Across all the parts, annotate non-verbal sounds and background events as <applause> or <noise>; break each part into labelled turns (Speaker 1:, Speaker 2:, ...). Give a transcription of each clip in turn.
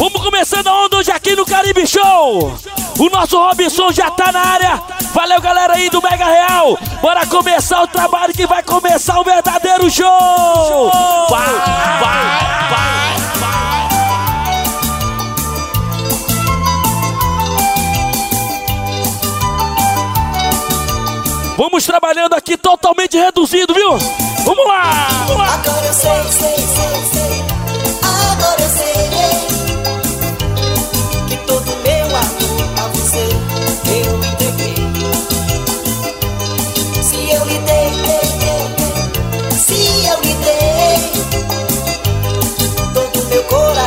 Speaker 1: Vamos começando a onda hoje aqui no Caribe Show. O nosso Robson já tá na área. Valeu, galera aí do Mega Real. Bora começar o trabalho que vai começar o verdadeiro show. Vai, vai, vai. Vamos trabalhando aqui totalmente reduzido, viu? Vamos lá! Vamos lá.
Speaker 2: Agora eu sei, sei, sei, sei. Agora eu sei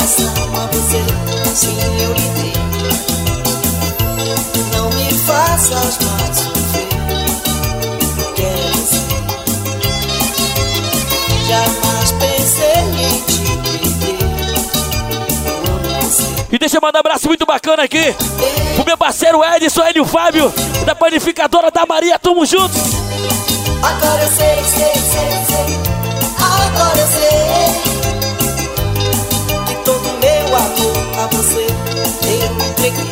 Speaker 2: coração a você, eu lhe dei. Não me faças mais sofrer. Quero dizer. Jamais pensei em te perder.
Speaker 1: E deixa eu mandar um abraço muito bacana aqui pro meu parceiro Edson, ele e o Fábio, da panificadora da Maria. Tamo junto.
Speaker 2: Agora eu sei, sei, sei, sei. Agora eu sei meu amor a você eu entreguei.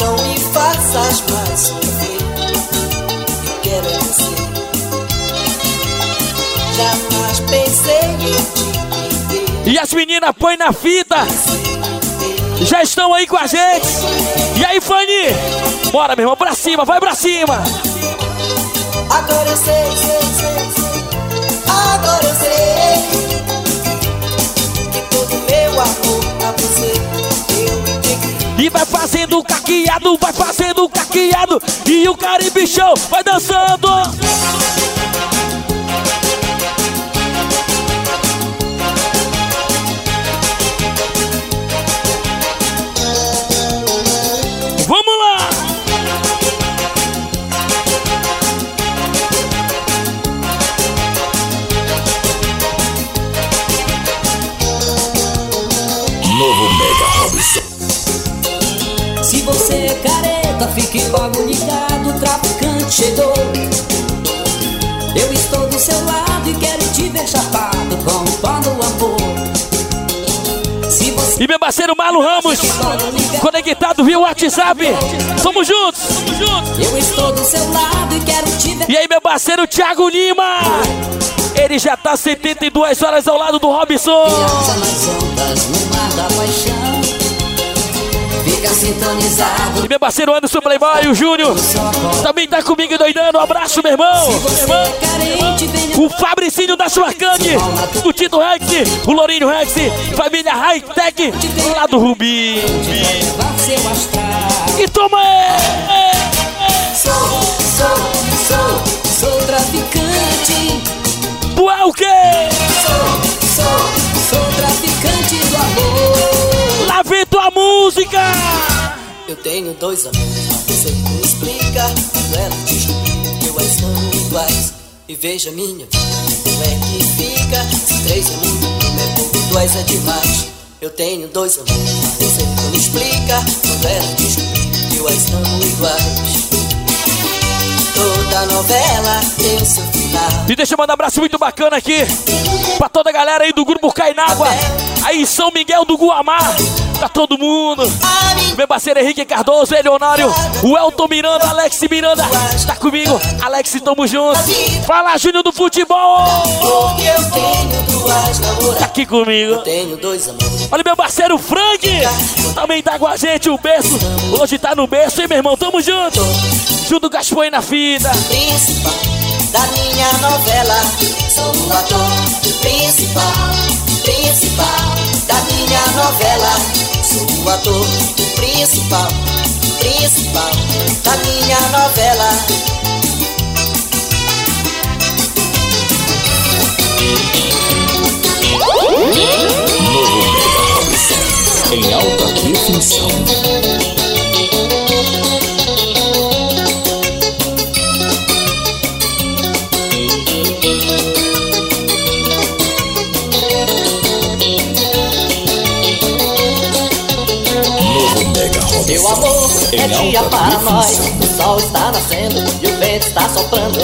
Speaker 2: Não me faças mais sofrer. Eu quero é você. Jamais pensei em te perder.
Speaker 1: E as meninas põe na fita. Já estão aí com a gente. E aí, Fanny? Bora, meu irmão, pra cima, vai pra cima.
Speaker 2: Agora eu sei. Agora eu sei que todo meu amor a você eu entreguei.
Speaker 1: E vai fazendo caqueado, vai fazendo caqueado. E o Caribe Show vai dançando.
Speaker 3: Você é careta, fique logo ligado, o traficante chegou. Eu estou do seu lado e quero te ver chapado com o pó do amor. Se você
Speaker 1: E meu parceiro Marlon Ramos,
Speaker 3: ligado,
Speaker 1: conectado via WhatsApp. Tamo juntos, tamo juntos.
Speaker 3: eu estou do seu lado e quero te ver.
Speaker 1: E aí, meu parceiro Thiago Lima. Ele já tá 72 horas ao lado do Robson.
Speaker 3: Viaja nas ondas no mar da paixão. Fica sintonizado.
Speaker 1: E meu parceiro Anderson Playboy, o Júnior. Também tá comigo doidando. Um abraço, meu irmão.
Speaker 3: Se você é carente,
Speaker 1: O Fabricinho da Suarcane, o Tito Rex, o Lourinho Rex, família High Tech, lá do Rubi. E toma!
Speaker 3: Sou, sou, sou, sou traficante.
Speaker 1: Tu é o quê?
Speaker 3: Sou, sou, sou traficante do amor.
Speaker 1: Música!
Speaker 2: Eu tenho dois amores, você me explica. Quando ela descobrir que eu as amo iguais. E veja minha como é que fica? Se três é muito, um é pouco, dois é demais. Eu tenho dois amores, você não me explica. Quando ela descobrir que eu as amo iguais. Toda novela tem seu final.
Speaker 1: E deixa eu mandar um abraço muito bacana aqui pra toda a galera aí do grupo Cainágua, aí em São Miguel do Guamá, pra todo mundo. Meu parceiro Henrique Cardoso, Eleonário, o Elton Miranda, Alex Miranda, tá comigo. Alex, tamo junto. Fala, Júnior do Futebol, tá aqui comigo. Olha meu parceiro Frank, também tá com a gente, o berço. Hoje tá no berço, hein, meu irmão? Tamo junto. Junto com as na fita.
Speaker 2: principal da minha novela. Sou o ator principal, principal da minha novela. Sou o ator principal, principal da minha novela.
Speaker 4: Novo. Em alta definição.
Speaker 2: É dia para nós. O sol está nascendo e o vento está soprando.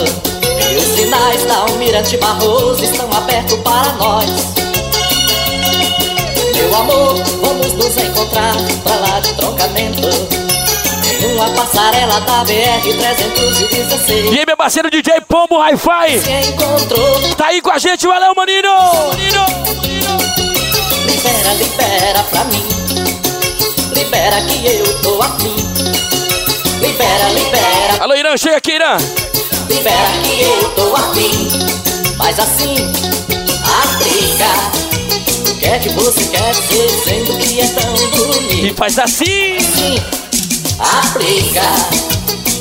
Speaker 2: E os sinais da Almirante Barroso estão abertos para nós. Meu amor, vamos nos encontrar pra lá de trocamento. Em uma passarela da BR-316.
Speaker 1: E aí, meu parceiro DJ Pombo Hi-Fi.
Speaker 2: Se encontrou.
Speaker 1: Tá aí com a gente, valeu, maninho!
Speaker 2: Libera, libera pra mim. Libera que eu tô afim. Libera, libera,
Speaker 1: Alô, Irã, chega aqui, Irã.
Speaker 2: libera que eu tô afim. Mas assim, aplica. O que é que você quer dizer sendo que é tão
Speaker 1: E
Speaker 2: bonito?
Speaker 1: faz assim.
Speaker 2: Sim, aplica.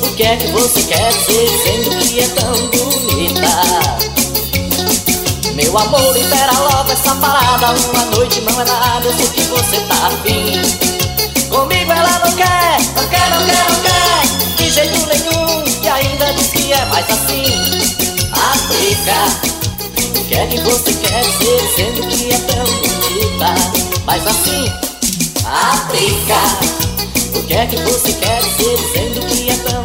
Speaker 2: O que é que você quer dizer sendo que é tão bonita? Meu amor, libera logo essa parada. Uma noite não é nada, eu sei que você tá afim. Comigo ela não quer, não quer, não quer, não quer. De jeito nenhum, e ainda diz que é mais assim. Aplica. O que é que você quer dizer, sendo que é tão bonita? Mas assim, aplica. O que é que você quer dizer, dizendo que é tão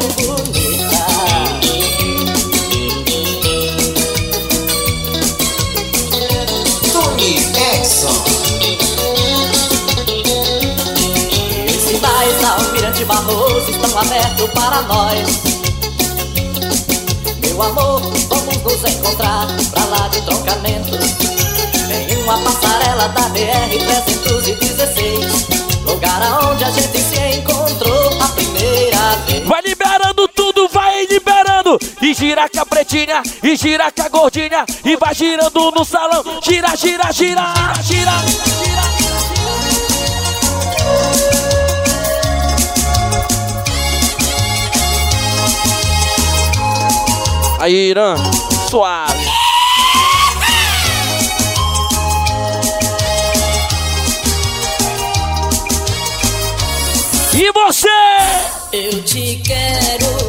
Speaker 2: Almirante Barroso estão abertos para nós. Meu amor, vamos nos encontrar pra lá de trocamento. Em uma passarela da BR-316. Lugar aonde a gente se encontrou a primeira vez.
Speaker 1: Vai liberando tudo, vai liberando. E gira com a pretinha, e gira com a gordinha. E vai girando no salão. Gira, gira, gira, gira, gira. Aí, Irã, suave. E você?
Speaker 3: Eu te quero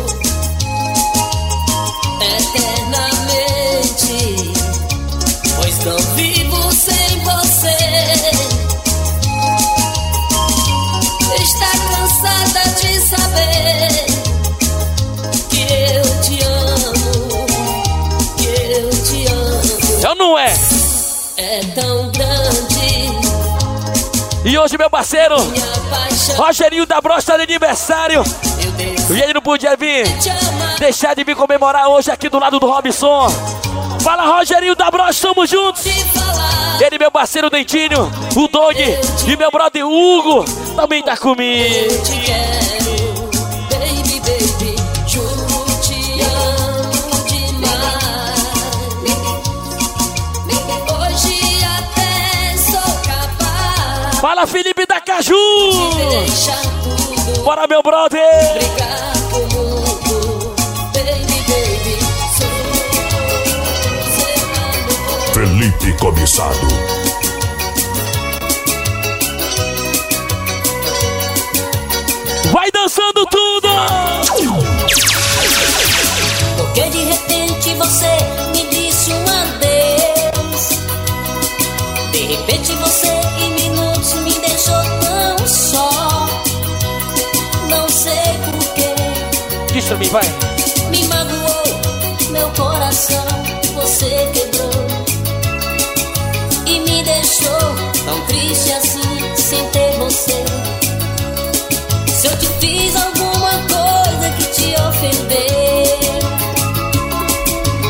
Speaker 1: hoje, meu parceiro. Rogerinho da Brocha de aniversário. E ele não podia vir. Deixar de vir comemorar hoje aqui do lado do Robson. Fala, Rogerinho da Brocha, tamo juntos. Ele, meu parceiro Dentinho, o Dog e meu brother Hugo também tá comigo. Fala, Felipe da Caju. Bora, meu brother.
Speaker 4: Felipe Comissado.
Speaker 1: Vai dançando tudo.
Speaker 3: Porque de repente você me disse um adeus. De repente você
Speaker 1: vai.
Speaker 3: me magoou meu coração. Você quebrou e me deixou tão triste assim, sem ter você. Se eu te fiz alguma coisa que te ofendeu,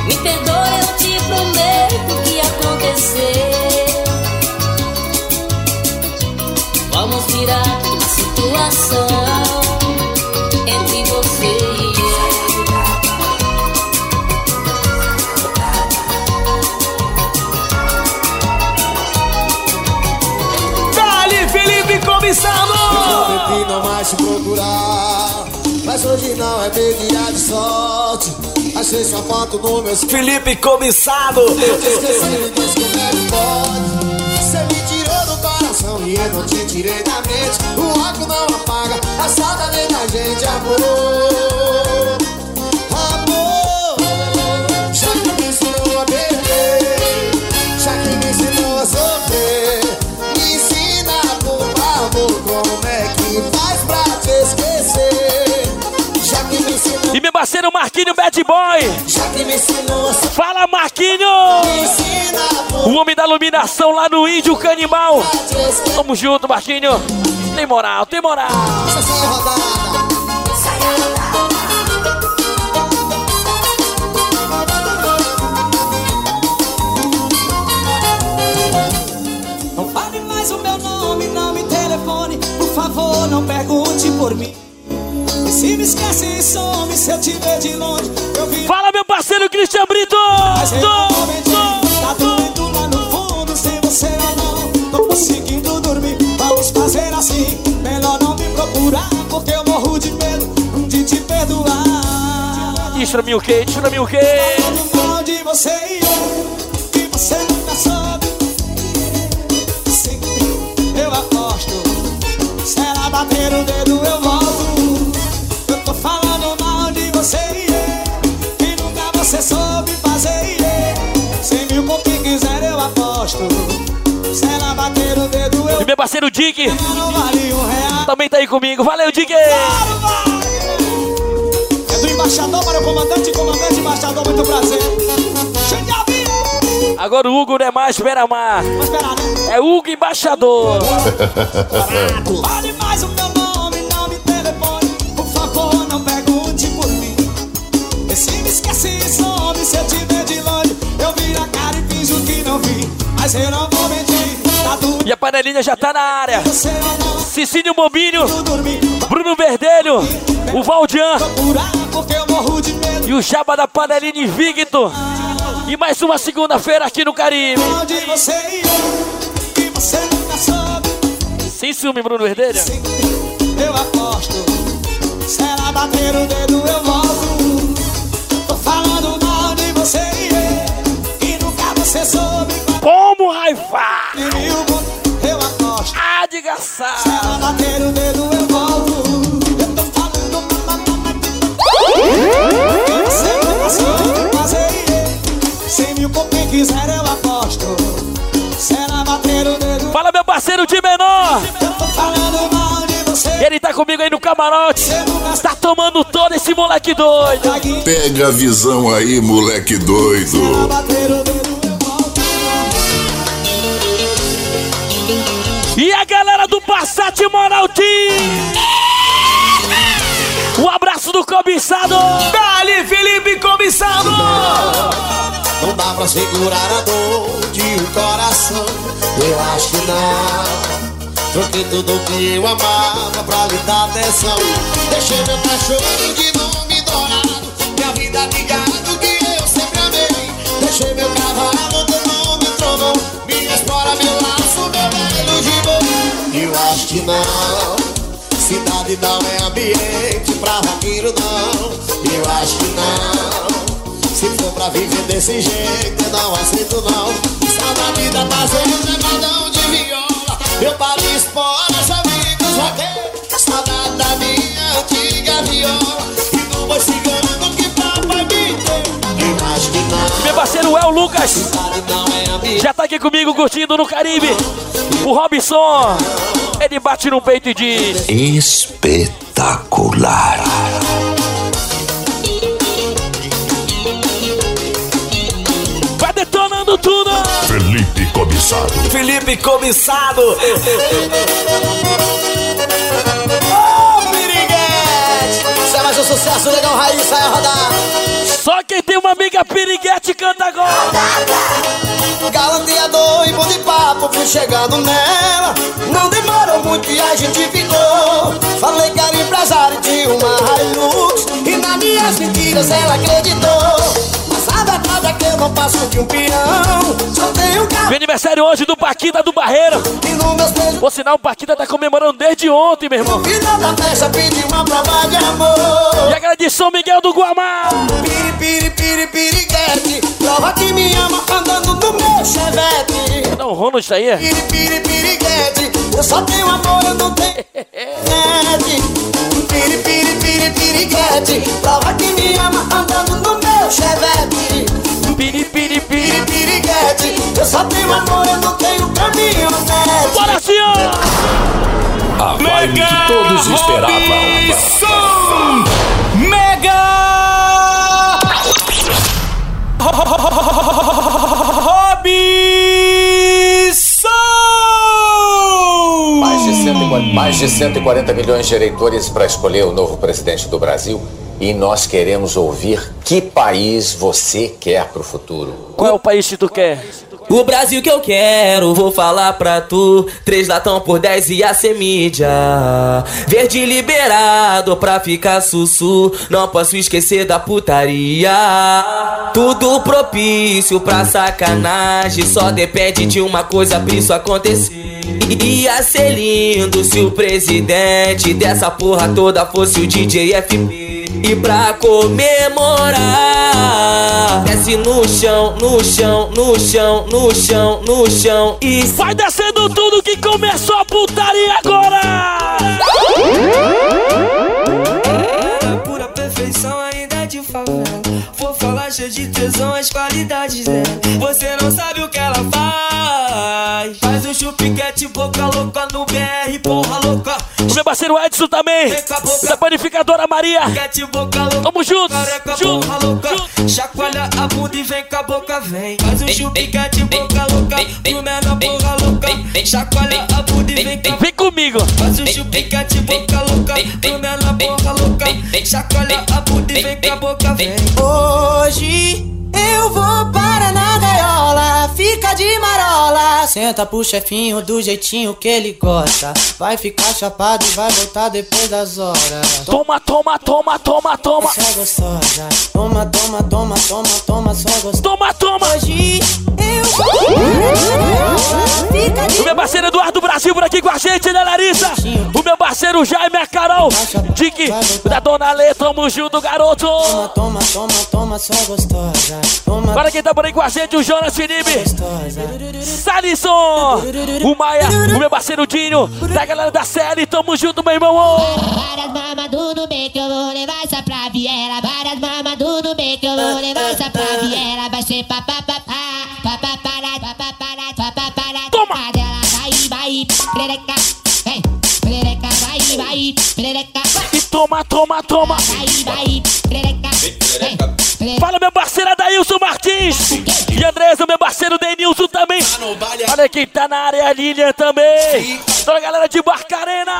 Speaker 3: me perdoe, eu te prometo que aconteceu. Vamos virar a situação
Speaker 5: procurar. Mas hoje não é meu dia de sorte. Achei sua foto no meu
Speaker 6: Felipe Comissado.
Speaker 5: Esqueci Deus como é que pode Você me tirou do coração e eu não te tirei da mente O álcool não apaga a saudade da gente, amor
Speaker 1: parceiro Marquinho Bad Boy. Fala, Marquinho! O homem da iluminação lá no Índio Canibal. Tamo junto, Marquinho. Tem moral, tem moral.
Speaker 7: Não fale mais o meu nome, não me telefone. Por favor, não pergunte por mim. Se me esquece e some, se eu te ver de longe, eu vi.
Speaker 1: Fala, meu parceiro Cristian Brito!
Speaker 7: Mas eu
Speaker 1: Tô,
Speaker 7: menti, tá doendo lá no fundo, sem você eu não tô conseguindo dormir. Vamos fazer assim, melhor não me procurar, porque eu morro de medo de te perdoar.
Speaker 1: Tira-me o quê? Tira-me o quê?
Speaker 7: Falando mal de você e eu, que você nunca soube. Eu aposto, se ela bater o dedo eu aposto, se ela bater o dedo eu
Speaker 1: E meu parceiro Dick
Speaker 7: vale um
Speaker 1: também tá aí comigo. Valeu, Dick!
Speaker 7: É do embaixador para o comandante, comandante, embaixador, muito prazer. Avião.
Speaker 1: Agora o Hugo não é mais Beira-Mar.
Speaker 7: Né?
Speaker 1: É Hugo Embaixador. <laughs>
Speaker 7: Fale E a
Speaker 1: panelinha já tá na área.
Speaker 7: Eu dormi.
Speaker 1: Bruno Verdelho, o Valdian e o Jaba da panelinha invicto. E mais uma segunda-feira aqui no Caribe.
Speaker 7: E.
Speaker 1: Sem ciúme, Bruno Verdelho.
Speaker 7: Eu aposto. Se ela bater o dedo, eu volto. Tô falando mal de você e eu, que nunca você soube.
Speaker 1: Como raifar?
Speaker 7: Mil pontos, eu aposto.
Speaker 1: Ah, de
Speaker 7: Se
Speaker 1: gaçar.
Speaker 7: ela bater o dedo, eu volto. Eu tô falando que você nunca soube fazer. Cem mil por quem quiser, eu aposto. Se ela bater o dedo,
Speaker 1: Fala, meu parceiro de menor.
Speaker 7: eu tô falando mal de você.
Speaker 1: Ele tá comigo aí no camarote. Tá tomando todo esse moleque doido.
Speaker 8: Pega a visão aí, moleque doido.
Speaker 7: bater o dedo,
Speaker 1: E a galera do Passat Moral Team. Um abraço do cobiçado. Dali, Felipe Cobiçado.
Speaker 5: Não dá pra segurar a dor de um coração. Eu acho que não. Troquei tudo que eu amava pra lhe dar atenção. Deixei meu cachorro de nome dourado. Minha vida de que não. Cidade não é ambiente pra vaqueiro, não. Eu acho que não. Se for pra viver desse jeito, eu não aceito não. Saudade da fazenda, madão de viola. Eu paro esporas, amigos roqueiros. Saudade da minha antiga viola. E não vou cigano que papai me deu. Eu acho que não.
Speaker 1: Meu parceiro El Lucas.
Speaker 5: Cidade não é.
Speaker 1: Já tá aqui comigo curtindo no Caribe. O Robson. Ele bate no peito e diz:
Speaker 8: Espetacular.
Speaker 1: Vai detonando tudo.
Speaker 8: Felipe Cobiçado.
Speaker 6: Felipe Cobiçado.
Speaker 5: É mais um sucesso, legal, raiz, sai a rodar.
Speaker 1: Só quem tem uma amiga piriguete canta agora.
Speaker 5: Galanteador e bom de papo, fui chegando nela. Não demorou muito e a gente ficou. Falei que era empresário de uma Hilux. E nas minhas mentiras ela acreditou. Mas a verdade é que eu não passo de um peão. Só tenho carro
Speaker 1: aniversário hoje do Paquita do Barreiro.
Speaker 5: e.
Speaker 1: Por sinal, o Paquita tá comemorando desde ontem, meu irmão.
Speaker 5: Festa pedi uma prova de amor.
Speaker 1: E a galera de São Miguel do Guamá.
Speaker 5: Piri, piri, piri, piriguete. Prova que me ama andando no meu chevette.
Speaker 1: Não, Ronald tá aí.
Speaker 5: Piri, piri, piriguete Eu só tenho amor, eu não tenho Piri, piri, piri, piriguete Prova que me ama andando no meu chevette
Speaker 1: Piri, piri,
Speaker 5: piri, piriguete. Eu só tenho amor, eu não tenho caminhonete.
Speaker 1: Bora, senhor!
Speaker 8: A vibe Mega que todos esperavam.
Speaker 6: Mega! Robinson!
Speaker 9: Mais de, mais de 140 milhões de eleitores para escolher o novo presidente do Brasil e nós queremos ouvir que país você quer para o futuro.
Speaker 1: Qual é o país que tu quer?
Speaker 10: O Brasil que eu quero, vou falar pra tu. Três latão por 10 ia ser mídia. Verde liberado pra ficar sussu. Não posso esquecer da putaria. Tudo propício pra sacanagem. Só depende de uma coisa pra isso acontecer. Ia ser lindo se o presidente dessa porra toda fosse o DJ FP. E pra comemorar, desce no chão, no chão, no chão, no chão, no chão e
Speaker 1: Vai descendo tudo que começou a putaria agora!
Speaker 10: É pura perfeição ainda de favela. Vou falar cheio de tesão as qualidades dela. Você não sabe o que ela faz. Faz o chupiquete boca louca no BR, porra louca.
Speaker 1: O meu parceiro Edson também, da panificadora Maria.
Speaker 10: Chupiquete boca louca.
Speaker 1: Tamo juntos,
Speaker 10: Careca,
Speaker 1: juntos,
Speaker 10: porra louca.
Speaker 1: juntos.
Speaker 10: Chacoalha a bunda e vem com a boca, vem. Faz o chupiquete boca louca. Pro menor porra louca. Chacoalha a bunda e vem com a
Speaker 1: Vem comigo!
Speaker 10: Faz o chupiquete boca louca Pro menor porra louca Chacoalha a bunda e vem com a boca vem
Speaker 11: Hoje eu vou para na gaiola, fica de marola. Senta pro chefinho do jeitinho que ele gosta. Vai ficar chapado e vai voltar depois das horas.
Speaker 1: Toma, toma, toma, toma, toma!
Speaker 11: Só gostosa. Toma, toma, toma, toma, toma, só gostosa.
Speaker 1: Toma, toma!
Speaker 11: Hoje eu
Speaker 1: O meu parceiro Eduardo Brasil por aqui com a gente, né, Larissa? O meu parceiro Jaime, a Carol, Dick, da Dona Lê, tamo junto, garoto!
Speaker 11: Toma, toma, toma, toma, só gostosa. Toma,
Speaker 1: Para quem tá por aí com a gente, o Jonas Felipe,
Speaker 11: gostosa.
Speaker 1: Salisson, o Maia, o meu parceiro Dinho, da galera da série, tamo junto, meu irmão!
Speaker 12: Várias mamas no meio que eu vou levar essa pra viela. Várias mamas no meio que eu vou levar essa pra viela. Vai ser papapá, papapá, papapá, papapá.
Speaker 1: Toma!
Speaker 12: Dela vai, vai. Perereca, vai, vai, perereca,
Speaker 1: E toma, toma, toma!
Speaker 12: vai, vai, perereca, vem. Perereca.
Speaker 1: Fala, meu parceiro Adailson Martins! E Andresa, meu parceiro Denilson também! Olha quem tá na área, a Lilian também! Toda a galera de Barcarena!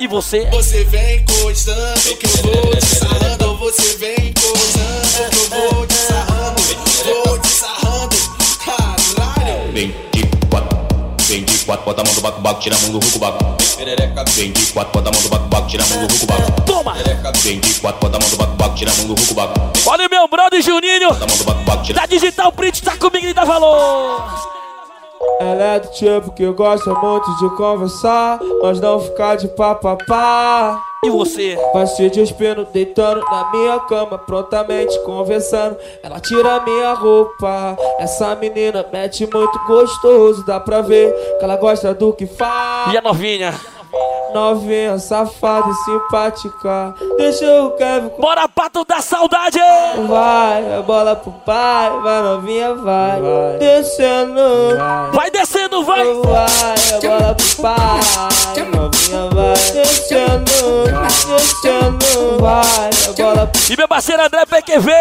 Speaker 1: E você?
Speaker 7: Você vem encostando que eu vou te sarrando. Você vem encostando que eu vou te sarrando. Vou te sarrando. Caralho.
Speaker 13: Quatro, bota a mão do baco, baco, tira a mão do ruco, baco. Vem de quatro, bota a mão do baco, baco, tira a mão do ruco, baco.
Speaker 1: Toma!
Speaker 13: Vem de quatro, bota a mão do baco, baco, tira a mão do ruco, baco.
Speaker 1: Olha o meu brother Juninho!
Speaker 13: Bota a mão do baco, baco, tira
Speaker 1: Da Digital Print tá comigo e dá valor!
Speaker 14: Ela é do tipo que gosta muito de conversar, mas não ficar de papapá.
Speaker 1: E você?
Speaker 14: Vai se despindo, deitando na minha cama, prontamente conversando. Ela tira minha roupa. Essa menina mete muito gostoso, dá pra ver que ela gosta do que faz.
Speaker 1: E a novinha?
Speaker 14: Novinha, safada e simpática. Deixa o Kevin com
Speaker 1: Bora, pato da saudade!
Speaker 14: Vai, a bola pro pai, vai novinha, vai. Descendo,
Speaker 1: Vai descendo, vai!
Speaker 14: vai, a bola pro pai, novinha, vai. Descendo, descendo, vai, a bola pro
Speaker 1: E meu parceiro André PQV,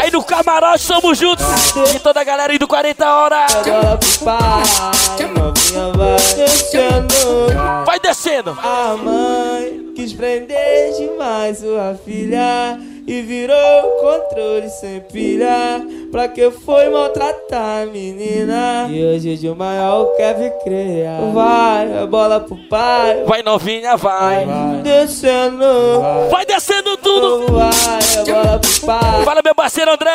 Speaker 1: aí no camarote somos juntos. E toda a galera aí do 40 horas.
Speaker 14: bola pro pai, novinha, vai. Descendo,
Speaker 1: Vai descendo.
Speaker 14: A mãe quis prender demais sua filha e virou controle sem pilha. Pra que foi maltratar a menina? E hoje de maior quer crer. Vai, a bola pro pai,
Speaker 1: Vai novinha, vai.
Speaker 14: descendo.
Speaker 1: Vai descendo tudo.
Speaker 14: Vai, a bola pro pai.
Speaker 1: Fala meu parceiro André.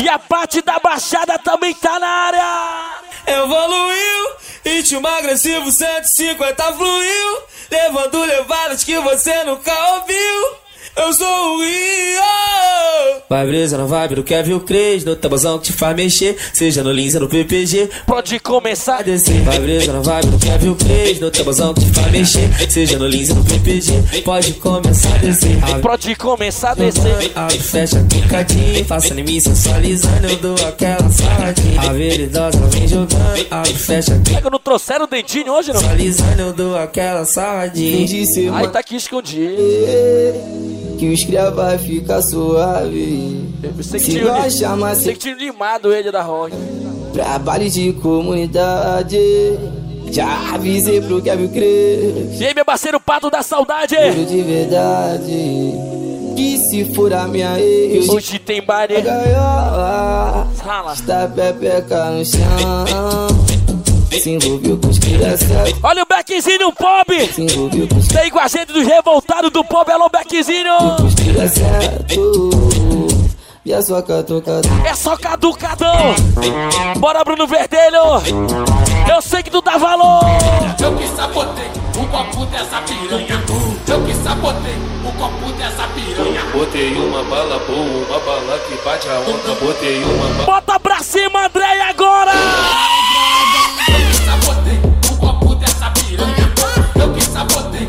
Speaker 1: E a parte da baixada também tá na área.
Speaker 10: Evoluiu, ritmo agressivo 150 fluiu Levando levadas que você nunca ouviu Eu sou o Rio Vai brisa na vibe do Kevin Cres No tabuzão que te faz mexer. Seja no Lins ou no PPG
Speaker 1: Pode começar.
Speaker 10: A descer. Vai brisa na vibe do Kevin Cres No tabuzão que te faz mexer. Seja no Lins ou no PPG Pode começar a descer.
Speaker 1: Pode começar a descer.
Speaker 10: abre, fecha picadinho Faça em mim sensualizando Eu dou aquela saladinha. A veridosa vem jogando. Abre, fecha
Speaker 1: Pega, não trouxeram o dentinho hoje, não?
Speaker 10: Sensualizando eu dou aquela saladinha.
Speaker 1: Aí tá aqui escondido.
Speaker 15: que os cria vai ficar suave.
Speaker 1: Você que
Speaker 15: Se
Speaker 1: tinha,
Speaker 15: gosta, mas
Speaker 1: você que tinha limado ele da rock.
Speaker 15: Trabalho de comunidade. Já avisei pro Kevin crer.
Speaker 1: E aí, meu parceiro Pato da Saudade.
Speaker 15: Juro de verdade. Que se furar minha ex.
Speaker 1: Hoje tem baile.
Speaker 15: A gaiola.
Speaker 1: Fala.
Speaker 15: Está pepeca no chão. Se envolveu com os crianças.
Speaker 1: Olha o Beckzinho Pop.
Speaker 15: Se envolveu com os
Speaker 1: aí com a gente dos revoltados do Pop. Alô, Beckzinho.
Speaker 15: crianças. E a sua catucada.
Speaker 1: É só caducadão. Bora, Bruno Verdelho. Eu sei que tu dá valor.
Speaker 16: Eu que sabotei o copo dessa piranha. Eu que sabotei o copo dessa piranha.
Speaker 17: Botei uma bala boa, uma bala que bate a onda. Botei uma bala.
Speaker 1: Bota pra cima, André, agora.
Speaker 16: Eu que sabotei o copo dessa piranha. Eu que sabotei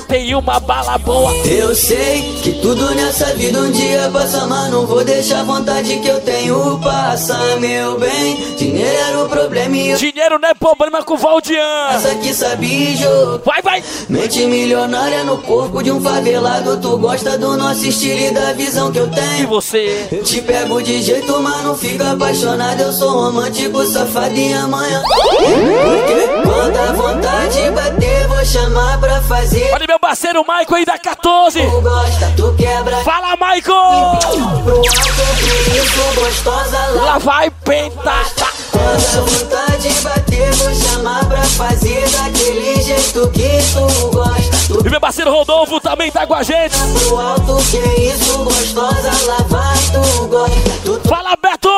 Speaker 17: Botei uma bala boa.
Speaker 3: Eu sei que tudo nessa vida um dia passa, mas não vou deixar a vontade que eu tenho passar, meu bem. Dinheiro era o problema e eu
Speaker 1: Dinheiro não é problema com o Valdian.
Speaker 3: essa que sabe jogo.
Speaker 1: Vai, vai.
Speaker 3: Mente milionária no corpo de um favelado. Tu gosta do nosso estilo e da visão que eu
Speaker 1: E
Speaker 3: tenho.
Speaker 1: você?
Speaker 3: Eu te pego de jeito, mas não fica apaixonado. Eu sou romântico, safado e amanhã. Porque quando a vontade bater, vou chamar pra fazer.
Speaker 1: Olha meu parceiro Michael aí da 14.
Speaker 3: Tu gosta, tu quebra.
Speaker 1: Fala, Michael.
Speaker 3: Gostosa lá.
Speaker 1: Vai pentar.
Speaker 3: Quando a vontade bater, vou chamar pra fazer daquele jeito que tu gosta. Tu
Speaker 1: E meu parceiro Rodolfo também tá com a gente.
Speaker 3: pro alto, que isso, gostosa lá vai, tu gosta. Tu
Speaker 1: Fala, Beto.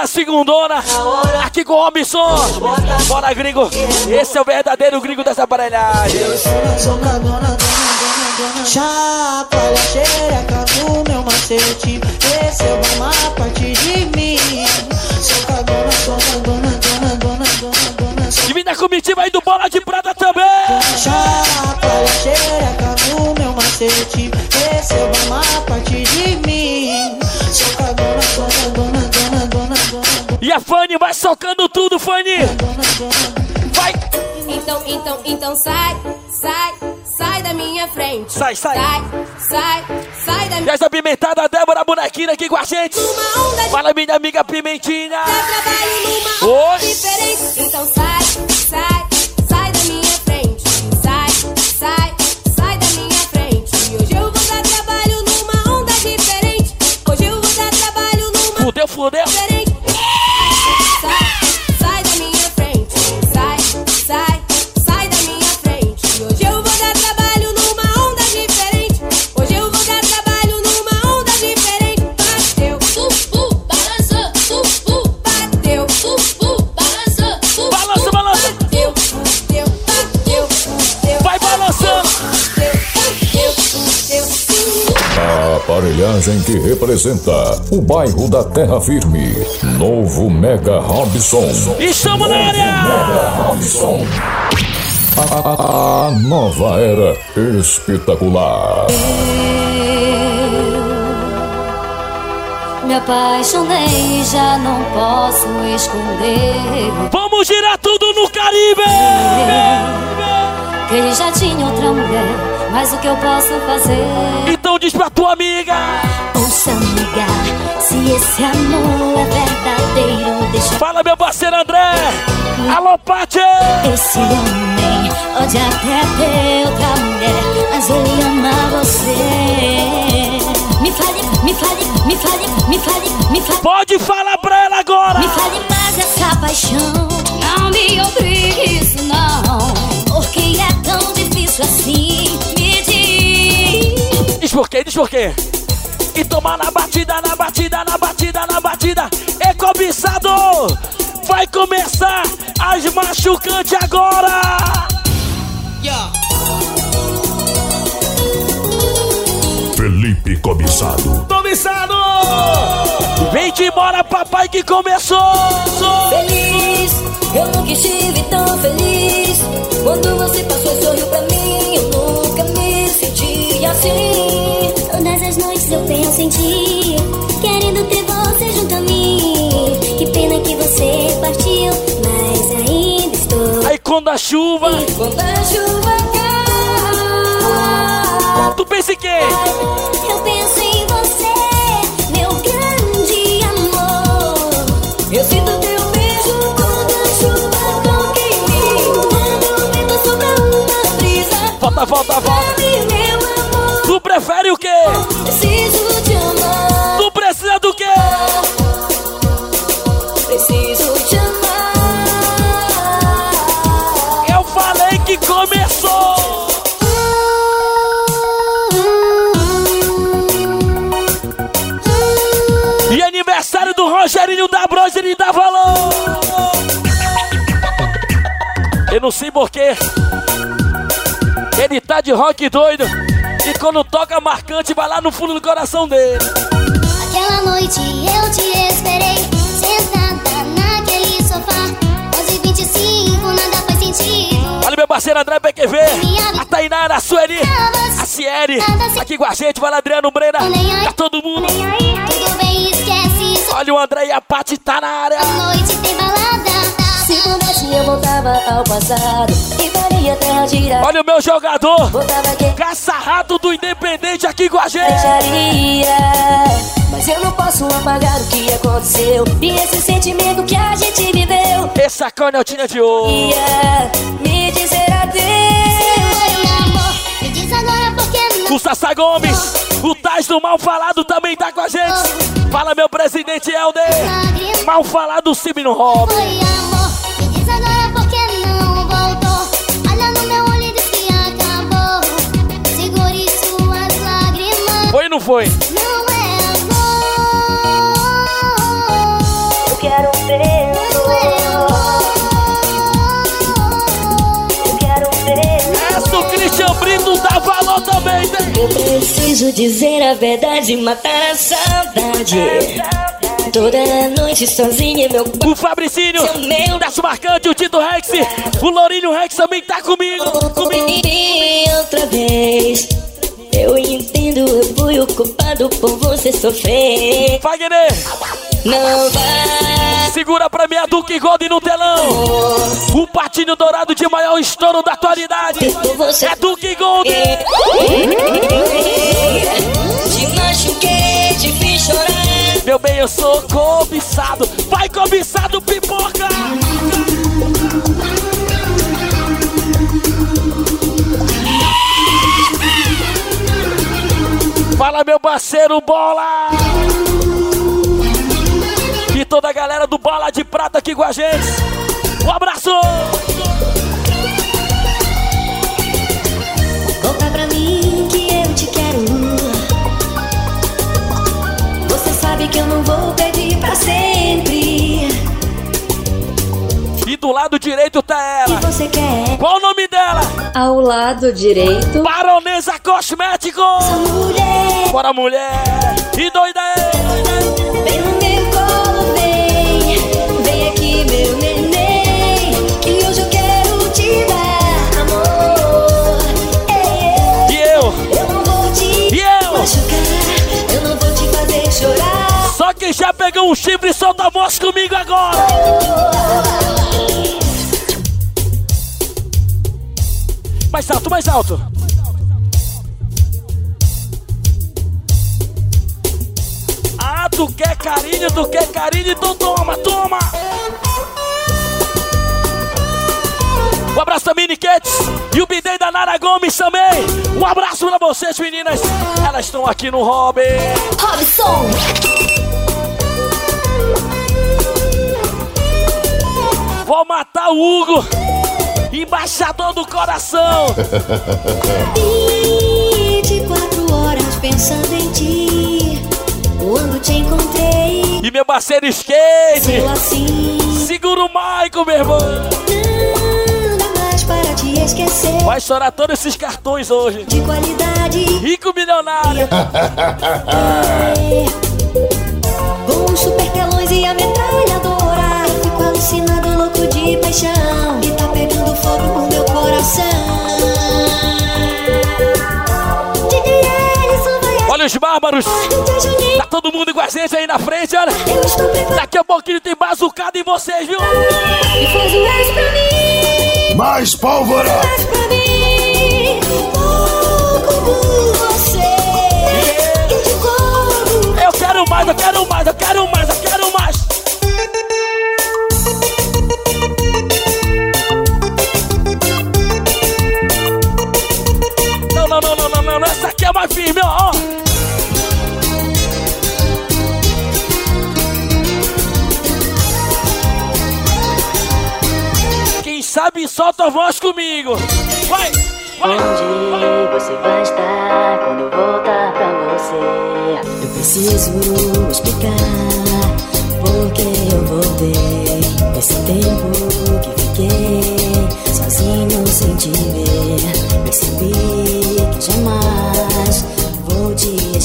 Speaker 1: Na segundona. Aqui com o Robson. Bora, gringo. Esse é o verdadeiro gringo dessa aparelhagem.
Speaker 18: Chacoalha xereca no meu macete Receba uma parte de mim Soca dona, dona, dona, dona, dona, dona, dona
Speaker 1: Divina comitiva aí do Bola de Prata também.
Speaker 18: Chacoalha xereca no meu macete Receba uma parte de mim Soca dona,
Speaker 1: E a Fanny vai socando tudo, Fanny. Vai.
Speaker 19: Então, então, então sai, sai, sai da minha frente.
Speaker 1: Sai, sai.
Speaker 19: Sai, sai, sai da minha
Speaker 1: essa pimentada, Débora Bonequina aqui com a gente.
Speaker 19: De
Speaker 1: Fala, minha amiga Pimentinha.
Speaker 19: trabalho numa onda
Speaker 1: Oi.
Speaker 19: diferente. Então sai, sai, sai da minha frente. Sai, sai, sai da minha frente. Hoje eu vou dar trabalho numa onda diferente. Hoje eu vou dar trabalho numa
Speaker 1: Fudeu, fudeu.
Speaker 19: diferente.
Speaker 20: Aparelhagem que representa o bairro da Terra Firme. Novo Mega Robson.
Speaker 1: Estamos na área.
Speaker 20: Robson. A, a nova era espetacular.
Speaker 21: Me apaixonei, já não posso esconder.
Speaker 1: Vamos girar tudo no Caribe.
Speaker 21: Que ele já tinha outra mulher, mas o que eu posso fazer?
Speaker 1: Então diz pra tua amiga.
Speaker 21: Ouça, amiga, se esse amor é verdadeiro, deixa
Speaker 1: Fala, meu parceiro André. Alô, Pati.
Speaker 21: esse homem. Pode até ter outra mulher, mas ele ama você. Me fale, me fale, me fale, me fale, me fale.
Speaker 1: Pode falar pra ela agora.
Speaker 21: Me fale mais essa paixão. Não me obrigue isso, não. Porque é tão difícil assim. Me diz.
Speaker 1: Diz por quê, diz por quê. E tomar na batida, na batida, na batida, na batida. É cobiçado. Vai começar as machucantes agora.
Speaker 20: Felipe Cobiçado.
Speaker 1: Cobiçado. Vem-te embora, papai, que começou.
Speaker 3: Feliz, eu nunca estive tão feliz. Quando você passou e sorriu pra mim, eu nunca me senti assim.
Speaker 21: Todas as noites eu penso em ti. Querendo ter você junto a mim. Que pena que você partiu, mas ainda estou.
Speaker 1: Aí quando a chuva.
Speaker 3: Quando a chuva cai,
Speaker 1: pensa em quem?
Speaker 21: Eu penso em
Speaker 1: Volta, volta, volta. Tu prefere o quê?
Speaker 21: preciso te amar.
Speaker 1: Tu precisa do quê?
Speaker 21: Preciso te amar.
Speaker 1: Eu falei que começou! E aniversário do Rogerinho da Bros, ele dá valor! Eu não sei porquê. Ele tá de rock doido. E quando toca marcante, vai lá no fundo do coração dele.
Speaker 22: Aquela noite eu te esperei, sentada naquele sofá. 11h25, nada faz sentido.
Speaker 1: Olha meu parceiro André PQV, a Tainara, a Sueli, a Cieri, aqui com a gente, vai lá Adriano Breira, tá todo mundo. Olha o André e a Paty tá na área.
Speaker 22: Noite tem balada.
Speaker 3: Eu voltava ao passado E faria a terra girar
Speaker 1: Olha o meu jogador, caça-rato do Independente aqui com a gente.
Speaker 3: deixaria Mas eu não posso apagar o que aconteceu E esse sentimento que a gente viveu
Speaker 1: Esse é a canhotinha de ouro.
Speaker 3: Me dizer adeus
Speaker 22: Oi, amor, me diz agora por que não.
Speaker 1: O Sassá Gomes, o Tais do Mal Falado também tá com a gente. Fala meu presidente Helder, Mal Falado Cime no Hobby.
Speaker 22: Oi, amor, me diz agora por que não voltou. Olha no meu olho e diz que acabou. Segure suas lágrimas.
Speaker 1: Foi ou não foi?
Speaker 22: Não
Speaker 1: dá valor também, né?
Speaker 3: Eu preciso dizer a verdade e matar a saudade Toda noite sozinha meu
Speaker 1: O Fabricinho, Décio Marcante, o Tito Rex, o Lourinho Rex também tá comigo. comigo.
Speaker 3: E outra vez Eu entendo, eu fui o culpado por você sofrer
Speaker 1: Fagner,
Speaker 3: Não vai
Speaker 1: segura pra mim a Duque Gold no telão. O patinho dourado de maior estouro da atualidade. É Duque Gold.
Speaker 3: Te machuquei, te fiz chorar
Speaker 1: Meu bem, eu sou cobiçado. Vai cobiçado, pipoca. Fala, meu parceiro Bola. Toda a galera do Bola de Prata aqui com a gente. Um abraço.
Speaker 21: Conta pra mim que eu te quero. Você sabe que eu não vou pedir pra sempre.
Speaker 1: E do lado direito tá
Speaker 21: Que
Speaker 1: ela.
Speaker 21: você quer.
Speaker 1: Qual o nome dela?
Speaker 23: Ao lado direito.
Speaker 1: Baronesa Cosmético.
Speaker 21: Mulher,
Speaker 1: Bora, mulher. E doida é. Pegou um chifre solta a voz comigo agora. Mais alto, mais alto. Ah, tu quer carinho, tu quer carinho, então toma, toma. Um abraço também, Niquetes. E o bidê da Nara Gomes também. Um abraço pra vocês, meninas. Elas estão aqui no Hobby.
Speaker 21: Robson.
Speaker 1: Matar o Hugo, embaixador do coração.
Speaker 21: 24 horas pensando em ti. Quando te encontrei,
Speaker 1: E meu parceiro skate.
Speaker 21: assim.
Speaker 1: Segura o Maico, meu irmão.
Speaker 21: Nada mais para te esquecer.
Speaker 1: Vai estourar todos esses cartões hoje.
Speaker 21: De qualidade.
Speaker 1: Rico milionário. <laughs>
Speaker 21: Com os super telões e a metralhadora alucinado, louco de paixão. E tá pegando fogo no meu coração.
Speaker 1: Olha os bárbaros! Tá todo mundo com a gente aí na frente, olha! Daqui a pouquinho tem bazucada em vocês, viu?
Speaker 21: E faz mais pra mim!
Speaker 8: Mais pólvora!
Speaker 21: Mais pra mim! Eu quero mais,
Speaker 1: eu quero mais, eu quero mais! vai firme, ó. Quem sabe solta a voz comigo. Vai, vai.
Speaker 22: Onde você vai estar quando eu voltar pra você?
Speaker 2: Eu preciso explicar por que eu voltei. Esse tempo que fiquei sozinho sem te ver, percebi que jamais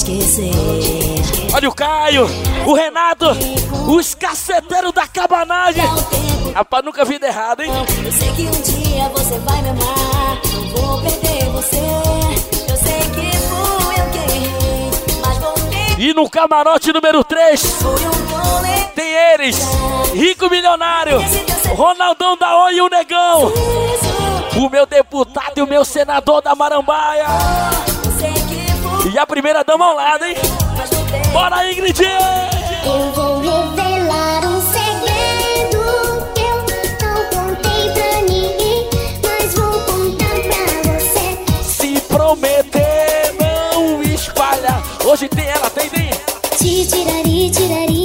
Speaker 2: esquecer.
Speaker 1: Olha o Caio, o Renato, os caceteiros da cabanagem. Rapaz, nunca vi errado, hein?
Speaker 2: Eu sei que um dia você vai me amar. Não vou perder você. Eu sei que fui eu errei. Mas voltei.
Speaker 1: E no camarote número 3 tem eles, Rico Milionário, Ronaldão da Oi e o Negão, o meu deputado e o meu senador da Marambaia. E a primeira dama ao lado, hein? Bora, Ingrid!
Speaker 22: Eu vou revelar um segredo que eu não contei pra ninguém, mas vou contar pra você.
Speaker 1: Se prometer, não espalha. Hoje tem ela, tem, tem.
Speaker 22: Ti tirari, tirari.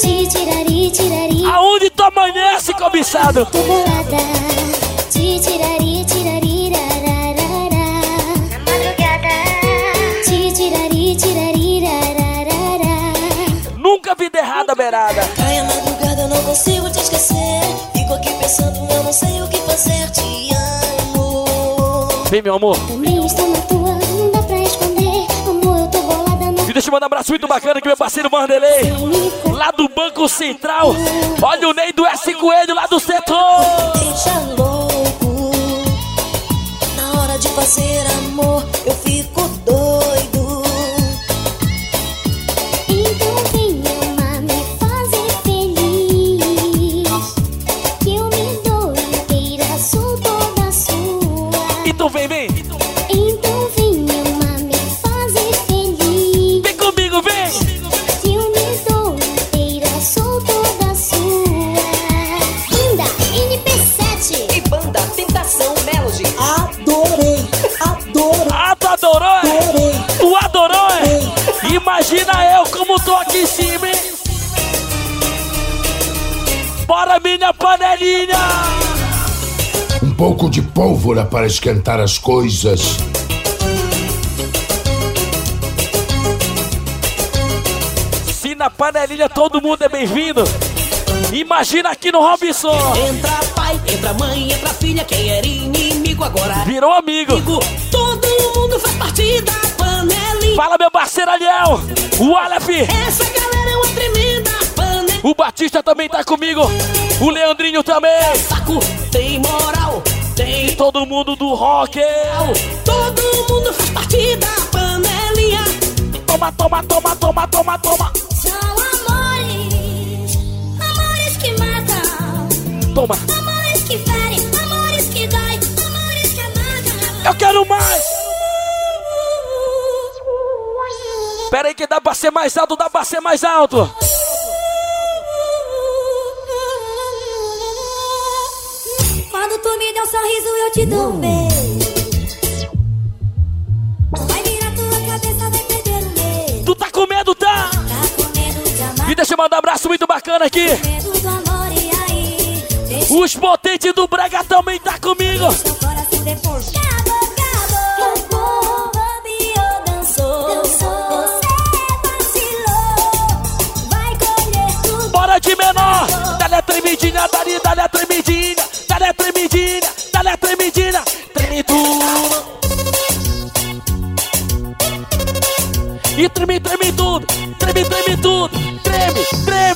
Speaker 22: Ti tirari, tirari.
Speaker 1: Aonde tu amanhece, cobiçado?
Speaker 22: Tirari, tirari,
Speaker 1: errada, beirada.
Speaker 2: A madrugada, eu não consigo te esquecer. Fico aqui pensando, eu não sei o que fazer. Te amo.
Speaker 1: Vem, meu amor.
Speaker 22: Também estou na tua, não dá pra esconder. Amor, eu tô bolada, não
Speaker 1: E deixa eu mandar um abraço muito bacana aqui, meu parceiro Vanderlei. Lá do Banco Central. Olha o Ney do S Coelho lá do setor.
Speaker 2: deixa louco. Na hora de fazer amor, eu fico doido.
Speaker 8: Um pouco de pólvora para esquentar as coisas.
Speaker 1: Se na panelinha todo mundo é bem-vindo, imagina aqui no Robinson!
Speaker 3: Entra pai, entra mãe, entra filha, quem era inimigo agora
Speaker 1: Virou amigo!
Speaker 3: Todo mundo faz parte da panelinha.
Speaker 1: Fala, meu parceiro Aliel! O Aleph!
Speaker 3: Essa galera
Speaker 1: O Batista também tá comigo! O Leandrinho também!
Speaker 3: Saco, tem moral, tem.
Speaker 1: Todo mundo do rock!
Speaker 3: Todo mundo faz parte da panelinha.
Speaker 1: Toma, toma, toma, toma, toma, toma!
Speaker 22: São amores, amores que matam.
Speaker 1: Toma!
Speaker 22: Amores que ferem, amores que doem, amores que amargam.
Speaker 1: Eu quero mais! Pera aí que dá pra ser mais alto, dá pra ser mais alto!
Speaker 22: Tu me dá um sorriso, eu te dou um beijo. Vai virar tua cabeça, vai perder o medo.
Speaker 1: Tu tá com medo, tá?
Speaker 22: Tá com medo de amar,
Speaker 1: E deixa eu mandar um abraço muito bacana aqui!
Speaker 22: medo do amor, e aí? Deixa
Speaker 1: Os potentes do Brega também tá comigo!
Speaker 22: seu coração depois.
Speaker 1: Treme, treme tudo, treme, treme tudo, treme, treme,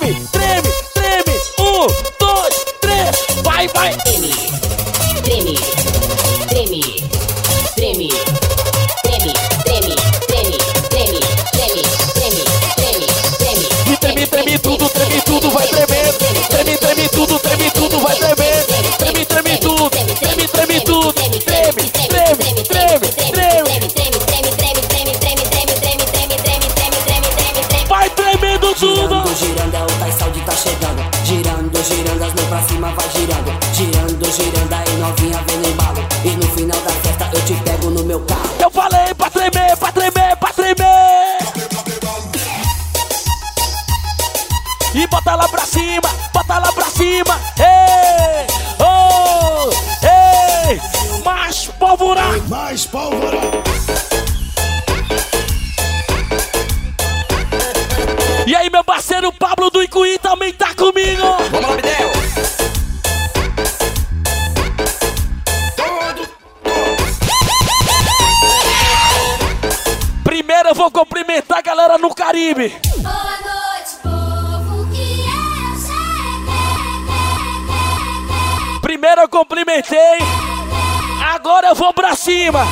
Speaker 2: cima.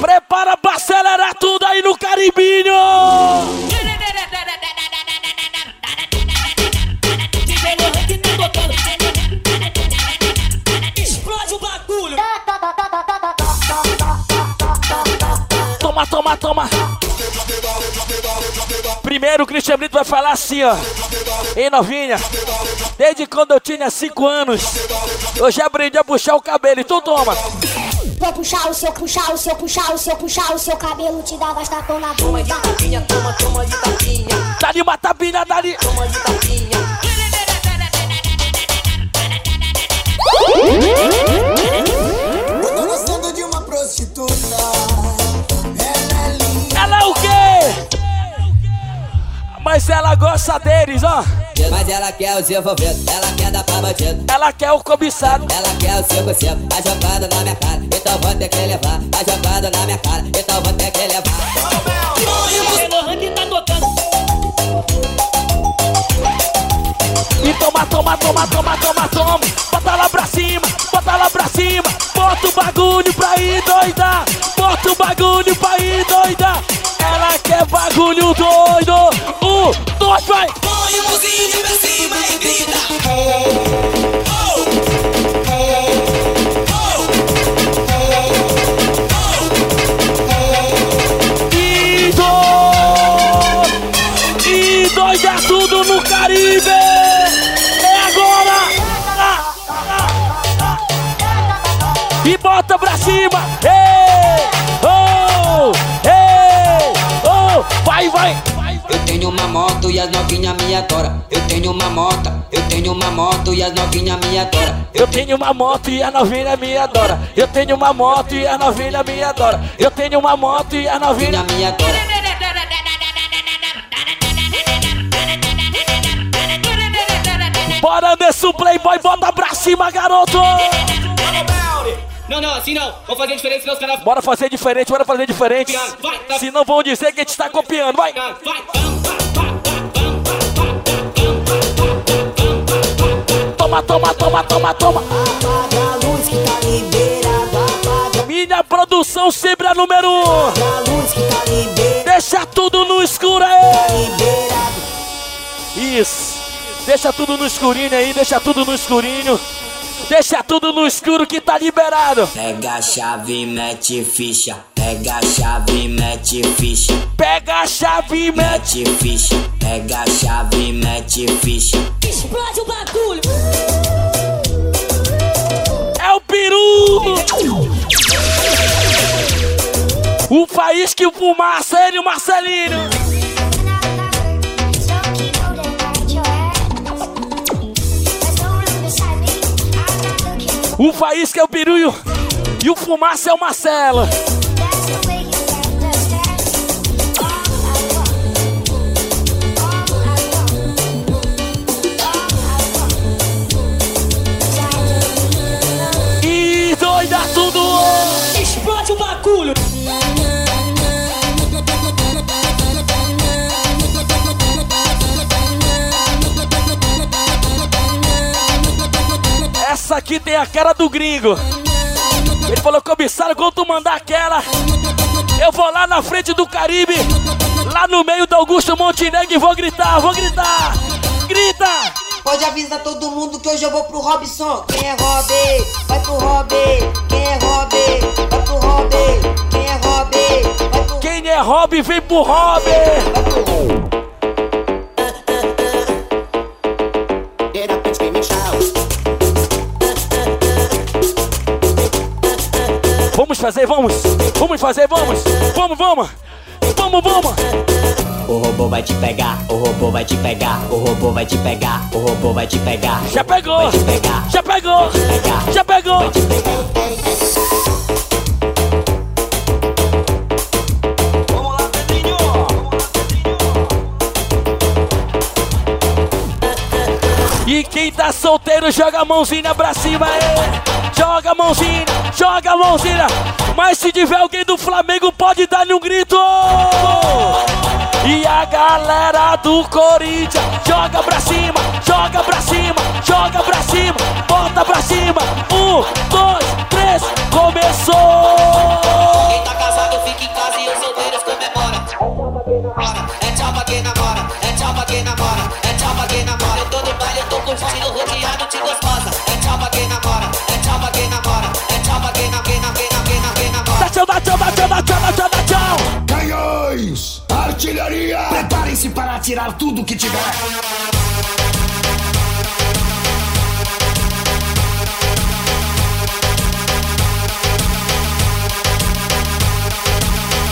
Speaker 1: Prepara pra acelerar tudo aí no Caribinho.
Speaker 16: Explode o bagulho.
Speaker 1: Toma, toma, toma. Primeiro o Christian Brito vai falar assim, ó. Ei, novinha. Desde quando eu tinha 5 anos, eu já aprendi a puxar o cabelo. Então toma.
Speaker 22: Vou puxar o seu, puxar o seu, puxar o seu, puxar o seu cabelo, te dar bastapão na bunda.
Speaker 16: Toma, toma de tapinha.
Speaker 1: Dá de uma tapinha, dá de.
Speaker 16: Toma de tapinha.
Speaker 5: Eu tô gostando de uma prostituta.
Speaker 1: Ela é o quê? Mas ela gosta deles, ó.
Speaker 3: Mas ela quer o seu envolvido, ela quer dar pra bandido.
Speaker 1: Ela quer o cobiçado.
Speaker 3: Ela quer o seu conselho, a jogada na minha cara. Então vou ter que levar, a jogada na minha cara. Então vou ter que levar.
Speaker 16: tá tocando.
Speaker 1: E toma, toma, toma, toma, toma, toma. Bota lá pra cima, bota lá pra cima. Bota o bagulho pra ir doida. Bota o bagulho pra ir doida. Ela quer bagulho doido. Um, dois, vai.
Speaker 16: E
Speaker 1: bota pra cima. Ei,
Speaker 3: tenho uma moto e as novinhas me adoram. Eu tenho uma moto, eu tenho uma moto e as novinhas me adoram.
Speaker 1: Eu tenho uma moto e a novinha me adora. Eu tenho uma moto e a novinha me adora. Eu tenho uma moto e a novinha
Speaker 3: me adora.
Speaker 1: Bora Anderson Playboy, bota pra cima, garoto!
Speaker 16: Não, não, assim não. Vou fazer diferente, senão os caras.
Speaker 1: Bora fazer diferente, bora fazer diferente.
Speaker 16: Vai, tá.
Speaker 1: Senão vão dizer que a gente tá copiando, vai! Toma, toma, toma, toma, toma!
Speaker 24: Apaga a luz que tá liberada. Apaga
Speaker 1: Minha produção sempre é número um!
Speaker 24: a luz que tá liberada.
Speaker 1: Deixa tudo no escuro aí! Isso! Deixa tudo no escurinho aí, deixa tudo no escurinho. Deixa tudo no escuro que tá liberado.
Speaker 3: Pega a chave e mete ficha. Pega a chave e mete ficha.
Speaker 1: Pega a chave e mete.
Speaker 3: Mete ficha. Pega a chave e mete ficha.
Speaker 16: Explode o bagulho.
Speaker 1: É o peru! O país que fumaça, ele e o Marcelino. O que é o peru e o, fumaça é o Marcelo. E doida tudo!
Speaker 16: Explode o bagulho.
Speaker 1: Essa aqui tem a cara do gringo. Ele falou, comissário, quando tu mandar aquela, eu vou lá na frente do Caribe, lá no meio do Augusto Montenegro e vou gritar, vou gritar. Grita!
Speaker 24: Pode avisar todo mundo que hoje eu vou pro Robson. Quem é Rob? Vai pro Rob. Quem é Rob? Vai pro Rob. Quem é Rob? Vai pro
Speaker 1: Quem é Rob, vem pro Rob!
Speaker 5: Get
Speaker 1: Vamos fazer, vamos! Vamos fazer, vamos! Vamos, vamos! Vamos, vamos!
Speaker 3: O robô vai te pegar, o robô vai te pegar, o robô vai te pegar, o robô vai te pegar.
Speaker 1: Já pegou!
Speaker 3: Pegar,
Speaker 1: Já pegou!
Speaker 3: pegar.
Speaker 1: Já pegou! E Quem tá solteiro, joga a mãozinha pra cima, é. Joga a mãozinha, joga a mãozinha. Mas se tiver alguém do Flamengo, pode dar-lhe um grito. E a galera do Corinthians, joga pra cima, joga pra cima, joga pra cima, bota pra cima. Um, dois, três, começou!
Speaker 2: Quem tá casado fica em casa e os solteiros comemora. É tchau pra quem namora, é tchau pra quem namora, é tchau pra quem namora. Eu tô no baile, eu tô curtindo, rodeado de gostosa.
Speaker 8: Atirar tudo que tiver!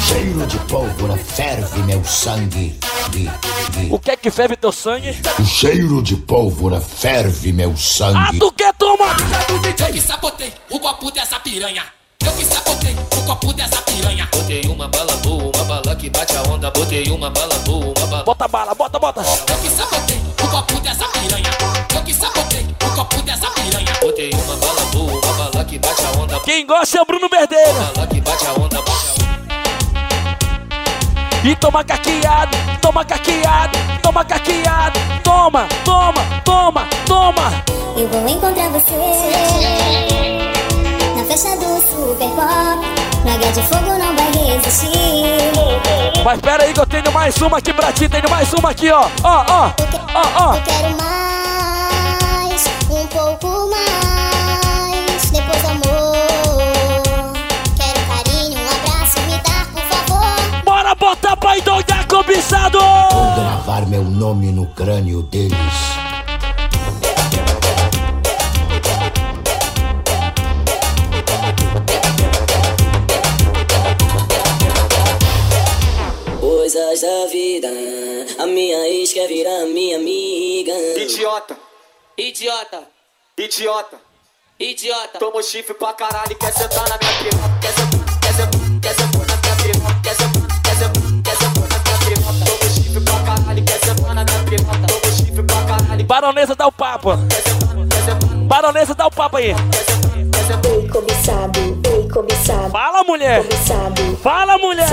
Speaker 8: Cheiro de pólvora ferve meu sangue. Gui, gui.
Speaker 1: O que é que ferve teu sangue?
Speaker 8: O cheiro de pólvora ferve meu
Speaker 1: Ah,
Speaker 8: sangue.
Speaker 1: tu quer tomar?
Speaker 16: Eu que sabotei o copo dessa piranha. Eu que sabotei o copo dessa piranha.
Speaker 25: Botei uma bala boa, uma bala que bate a onda. Botei uma bala boa, uma bala.
Speaker 1: Bota bala, bota, bota.
Speaker 16: Eu que sabotei o copo dessa piranha. Eu que sabotei o copo dessa piranha.
Speaker 25: Botei uma bala boa, uma bala que bate a onda.
Speaker 1: Quem gosta é o Bruno Verdeiro.
Speaker 25: Bala que bate a onda, bate a onda.
Speaker 1: E toma caqueado, toma caqueado, toma caqueado. Toma, toma, toma, toma.
Speaker 22: Eu vou encontrar você festa do Super Pop. Praga de fogo não vai resistir.
Speaker 1: Mas pera aí que eu tenho mais uma aqui pra ti, tenho mais uma aqui, ó. Ó, ó, ó, ó.
Speaker 22: Eu quero mais, um pouco mais. Depois amor. Quero carinho, um abraço, me dá, por favor.
Speaker 1: Bora botar pra endoidar cobiçado.
Speaker 8: Vou gravar meu nome no crânio deles.
Speaker 2: Coisas da vida, a minha ex quer virar minha amiga.
Speaker 26: Idiota,
Speaker 2: Idiota,
Speaker 26: idiota.
Speaker 2: idiota.
Speaker 26: Toma chifre pra caralho e quer sentar na minha piroca. Quer sentar, quer sentar, quer sentar na minha piroca. Quer sentar, quer sentar, quer sentar na minha piroca. Toma chifre pra caralho e quer sentar na minha piroca. Toma chifre pra caralho.
Speaker 1: Baronesa dá o papo. Baronesa dá o papo aí.
Speaker 22: Ei, cobiçado, ei, cobiçado.
Speaker 1: Fala, mulher.
Speaker 22: Cobiçado,
Speaker 1: Fala, mulher.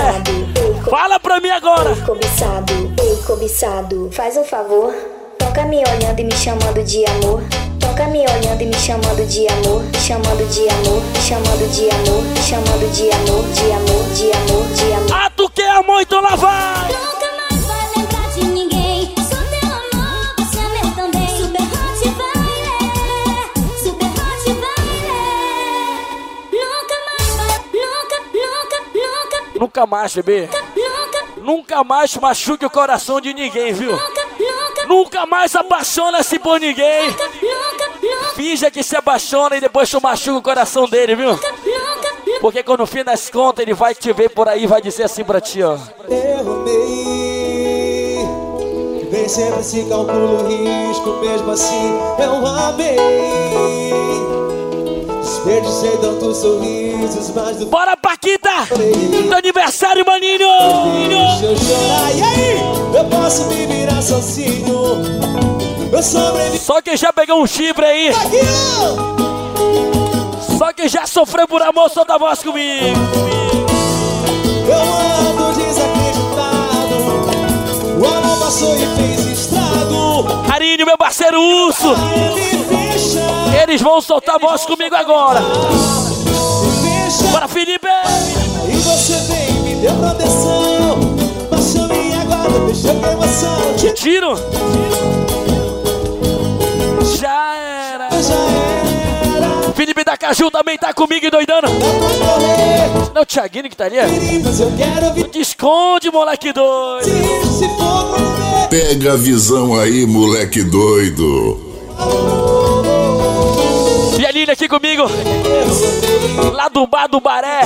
Speaker 1: Fala pra mim agora.
Speaker 22: ei, cobiçado, ei, cobiçado. Faz um favor, toca me olhando e me chamando de amor. Toca me olhando e me chamando de amor, me chamando de amor, me chamando de amor, me chamando de amor, de amor, de amor, de amor.
Speaker 1: Ah, tu quer amor, então lá vai
Speaker 22: nunca, mais,
Speaker 1: bebê.
Speaker 22: nunca,
Speaker 1: mais machuque o coração de ninguém, viu?
Speaker 22: nunca,
Speaker 1: mais apaixona-se por ninguém. Finja que se apaixona e depois tu machuca o coração dele, viu? Porque quando no fim das contas ele vai te ver por aí e vai dizer assim pra ti, ó.
Speaker 7: Errei. Vem sempre se calcula o risco, mesmo assim eu amei. Desperdicei tantos sorrisos, mas do
Speaker 1: Bora, Paquita! Teu aniversário, maninho!
Speaker 7: Deixa eu chorar, e aí? Eu posso me virar sozinho. Eu sobrevivi
Speaker 1: Só quem já pegou um chifre aí,
Speaker 7: aqui, ó.
Speaker 1: só quem já sofreu por amor, solta a voz comigo.
Speaker 7: Eu ando desacreditado. O amor passou e fez
Speaker 1: Carinho, meu parceiro urso! Eles vão soltar a voz comigo agora. Bora, Felipe!
Speaker 7: E você vem me deu proteção. Baixou minha guarda, deixou com emoção. Te
Speaker 1: Tiro! Já era!
Speaker 7: já era.
Speaker 1: Felipe da Caju também tá comigo e doidando. Não, o Thiaguinho que tá ali.
Speaker 7: Mas eu quero.
Speaker 1: Te esconde, moleque doido.
Speaker 7: Se for pra.
Speaker 27: Pega a visão aí, moleque doido.
Speaker 1: E a Lili aqui comigo. Lá do bar do Baré.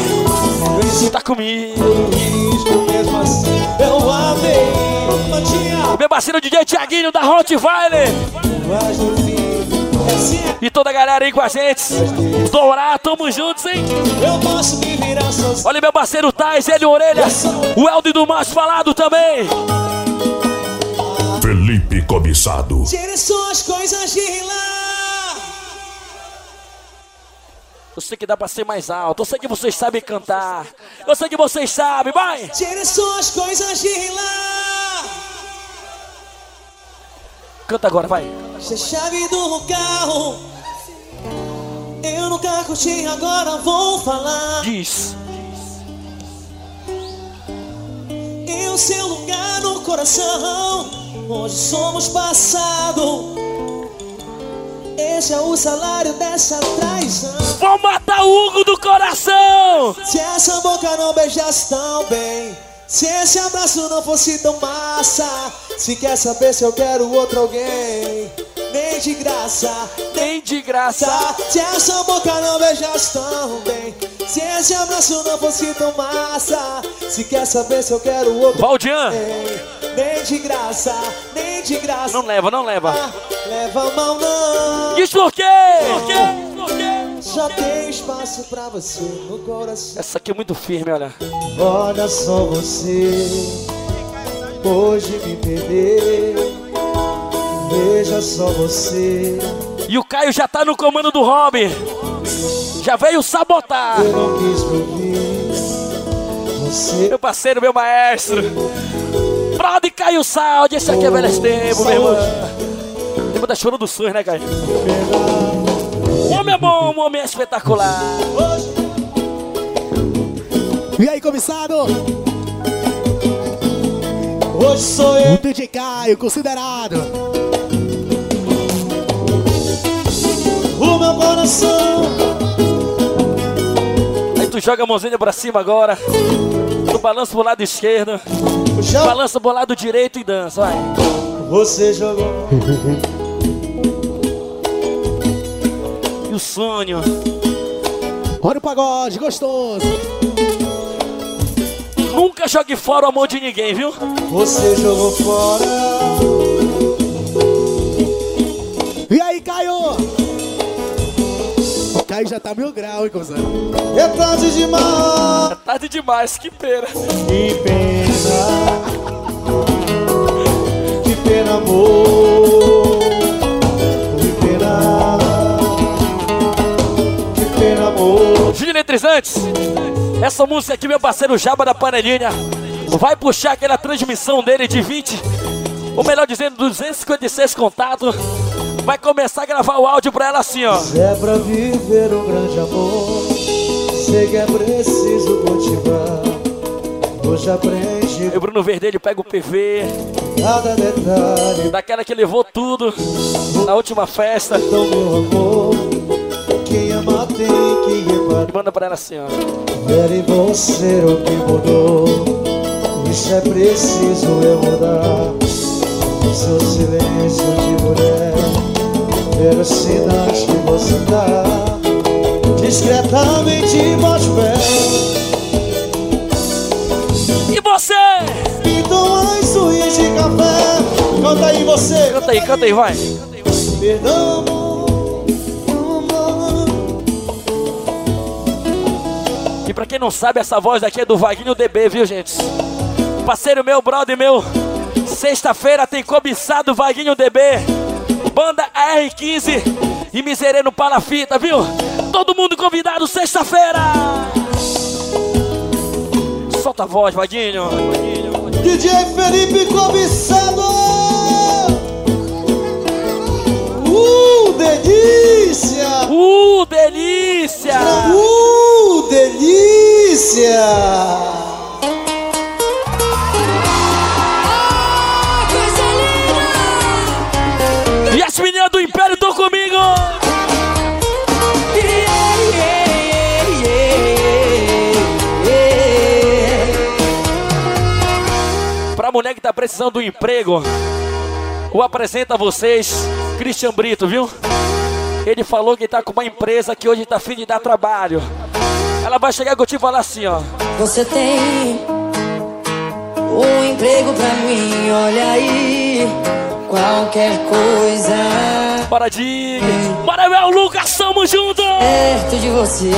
Speaker 1: Tá comigo. Meu parceiro DJ Thiaguinho da.
Speaker 7: Assim é.
Speaker 1: E toda a galera aí com a gente. Dourar, tamo juntos, hein? Olha meu parceiro Tais, ele Orelha. O Eldo do Mais Falado também.
Speaker 4: Felipe Cobiçado.
Speaker 7: Tire suas coisas de lá.
Speaker 1: Eu sei que dá pra ser mais alto. Eu sei que vocês sabem cantar. Eu sei que vocês sabem, vai!
Speaker 7: Tire suas coisas de lá.
Speaker 1: Canta agora, vai.
Speaker 7: A chave do carro. Eu nunca curti, agora vou falar.
Speaker 1: Diz.
Speaker 7: Em o seu lugar no coração. Hoje somos passado. Esse é o salário dessa traição.
Speaker 1: Vou matar o Hugo do coração!
Speaker 7: Se essa boca não beijasse tão bem. Se esse abraço não fosse tão massa. Se quer saber se eu quero outro alguém. Nem de graça,
Speaker 1: nem de graça.
Speaker 7: Se essa boca não beijasse tão bem. Se esse abraço não fosse tão massa. Se quer saber se eu quero outro
Speaker 1: Valdian.
Speaker 7: alguém. Nem de graça, nem de graça.
Speaker 1: Não leva, não leva.
Speaker 7: Leva a mão não.
Speaker 1: Diz por quê? Por quê?
Speaker 7: Só tem espaço pra você no coração.
Speaker 1: Essa aqui é muito firme, olha.
Speaker 7: Olha só você, hoje me perdeu. Veja só você.
Speaker 1: E o Caio já tá no comando do Robin. Já veio sabotar.
Speaker 7: Eu não quis me ouvir. Você.
Speaker 1: Meu parceiro, meu maestro. Brother Caio Saldi, esse aqui é velho tempo, meu irmão. Tempo da choro do sonho, né, Caio? O homem é bom, o homem é espetacular.
Speaker 28: E aí, comissário?
Speaker 7: Hoje sou eu.
Speaker 28: O DJ Caio, considerado.
Speaker 7: O meu coração.
Speaker 1: Aí tu joga a mãozinha pra cima agora. Tu balança pro lado esquerdo. Balança pro lado direito e dança, vai.
Speaker 7: Você jogou. <laughs>
Speaker 1: E o sonho.
Speaker 28: Olha o pagode, gostoso.
Speaker 1: Nunca jogue fora o amor de ninguém, viu?
Speaker 7: Você jogou fora.
Speaker 28: Caio já tá mil grau, hein, comissário?
Speaker 7: É tarde demais.
Speaker 1: É tarde demais, que pena.
Speaker 7: Que pena. Que pena, amor. Que pena. Que pena, amor.
Speaker 1: Júnior Eletrizantes, essa música aqui, meu parceiro Jaba da Panelinha, vai puxar aquela transmissão dele de 20, ou melhor dizendo, 256 contatos. Vai começar a gravar o áudio pra ela assim, ó.
Speaker 7: Se é pra viver um grande amor, sei que é preciso cultivar. Hoje aprendi
Speaker 1: E o Bruno Verdelho pega o PV,
Speaker 7: cada detalhe.
Speaker 1: daquela que levou tudo na última festa.
Speaker 7: Então, meu amor, quem ama tem que.
Speaker 1: E manda pra ela assim, ó.
Speaker 7: Era em você o que mudou. Isso é preciso eu mudar. O seu silêncio de mulher, pelos sinais que você dá. Discretamente bote pé.
Speaker 1: E você?
Speaker 7: Então mais suíte de café. Canta aí você.
Speaker 1: Canta aí, canta aí, vai.
Speaker 7: Perdão.
Speaker 1: E pra quem não sabe, essa voz daqui é do Vaguinho DB, viu, gente? Parceiro meu, brother meu. Sexta-feira tem cobiçado Vaguinho DB. Banda R15 e Miserê no Palafita, viu? Todo mundo convidado sexta-feira. Solta a voz, Vaguinho.
Speaker 7: DJ Felipe Cobiçado! Uh, delícia!
Speaker 1: Uh, delícia!
Speaker 7: Uh, delícia!
Speaker 1: As meninas do Império estão comigo! Pra mulher que tá precisando do emprego, o apresenta a vocês, Christian Brito, viu? Ele falou que tá com uma empresa que hoje tá afim de dar trabalho. Ela vai chegar contigo e falar assim, ó.
Speaker 3: Você tem um emprego pra mim, olha aí. Qualquer coisa
Speaker 1: Bora, Dig! Bora, meu Lucas, tamo junto!
Speaker 3: perto de você.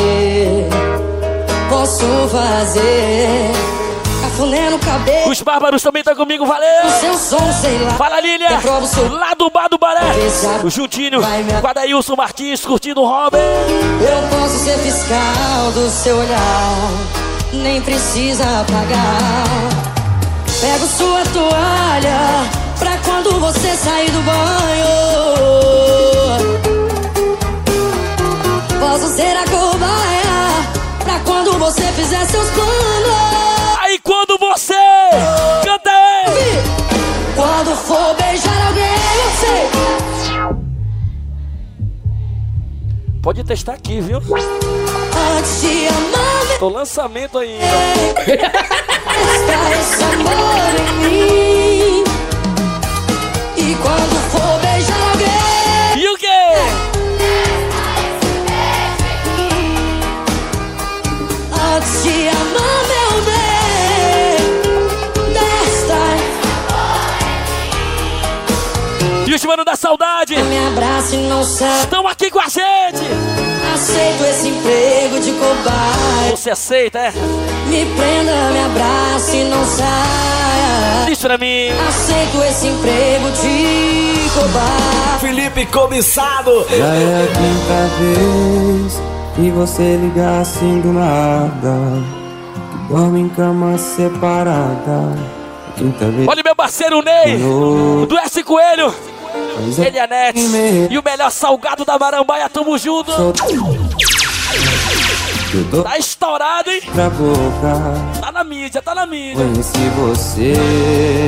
Speaker 3: Posso fazer cafuné no cabelo.
Speaker 1: Os bárbaros também estão comigo, valeu!
Speaker 3: O seu som, sei lá.
Speaker 1: Fala,
Speaker 3: o seu-
Speaker 1: Lá do bar do Baré! O Juntinho,
Speaker 3: me-
Speaker 1: com Adailson Martins, curtindo o Robin!
Speaker 3: Eu posso ser fiscal do seu olhar, nem precisa pagar. Pego sua toalha pra quando você sair do banho. Posso ser a cobaia pra quando você fizer seus planos.
Speaker 1: Aí quando você canta aí!
Speaker 3: Quando for beijar alguém, você
Speaker 1: Pode testar aqui, viu?
Speaker 3: antes de amar,
Speaker 1: Tô lançamento ainda. <laughs>
Speaker 3: Está esse amor em mim. Quando for beijar alguém,
Speaker 1: E o quê?
Speaker 3: antes de amar, meu bem, desta
Speaker 1: E os mano da saudade
Speaker 3: me abraça e não sai.
Speaker 1: estão aqui com a gente!
Speaker 3: Aceito esse emprego de cobaia.
Speaker 1: Você aceita, é?
Speaker 3: Me prenda, me abraça e não saia.
Speaker 1: Diz pra mim!
Speaker 3: Aceito esse emprego de cobaia.
Speaker 13: Felipe Comissado.
Speaker 29: Já é a quinta vez que você liga assim do nada. Que dorme em cama separada. Quinta vez.
Speaker 1: Olha meu parceiro Ney, do S Coelho, ele é e o melhor salgado da Marambaia, tamo junto! Tá estourado, hein?
Speaker 29: pra boca.
Speaker 1: Tá na mídia, tá na mídia.
Speaker 29: Conheci você.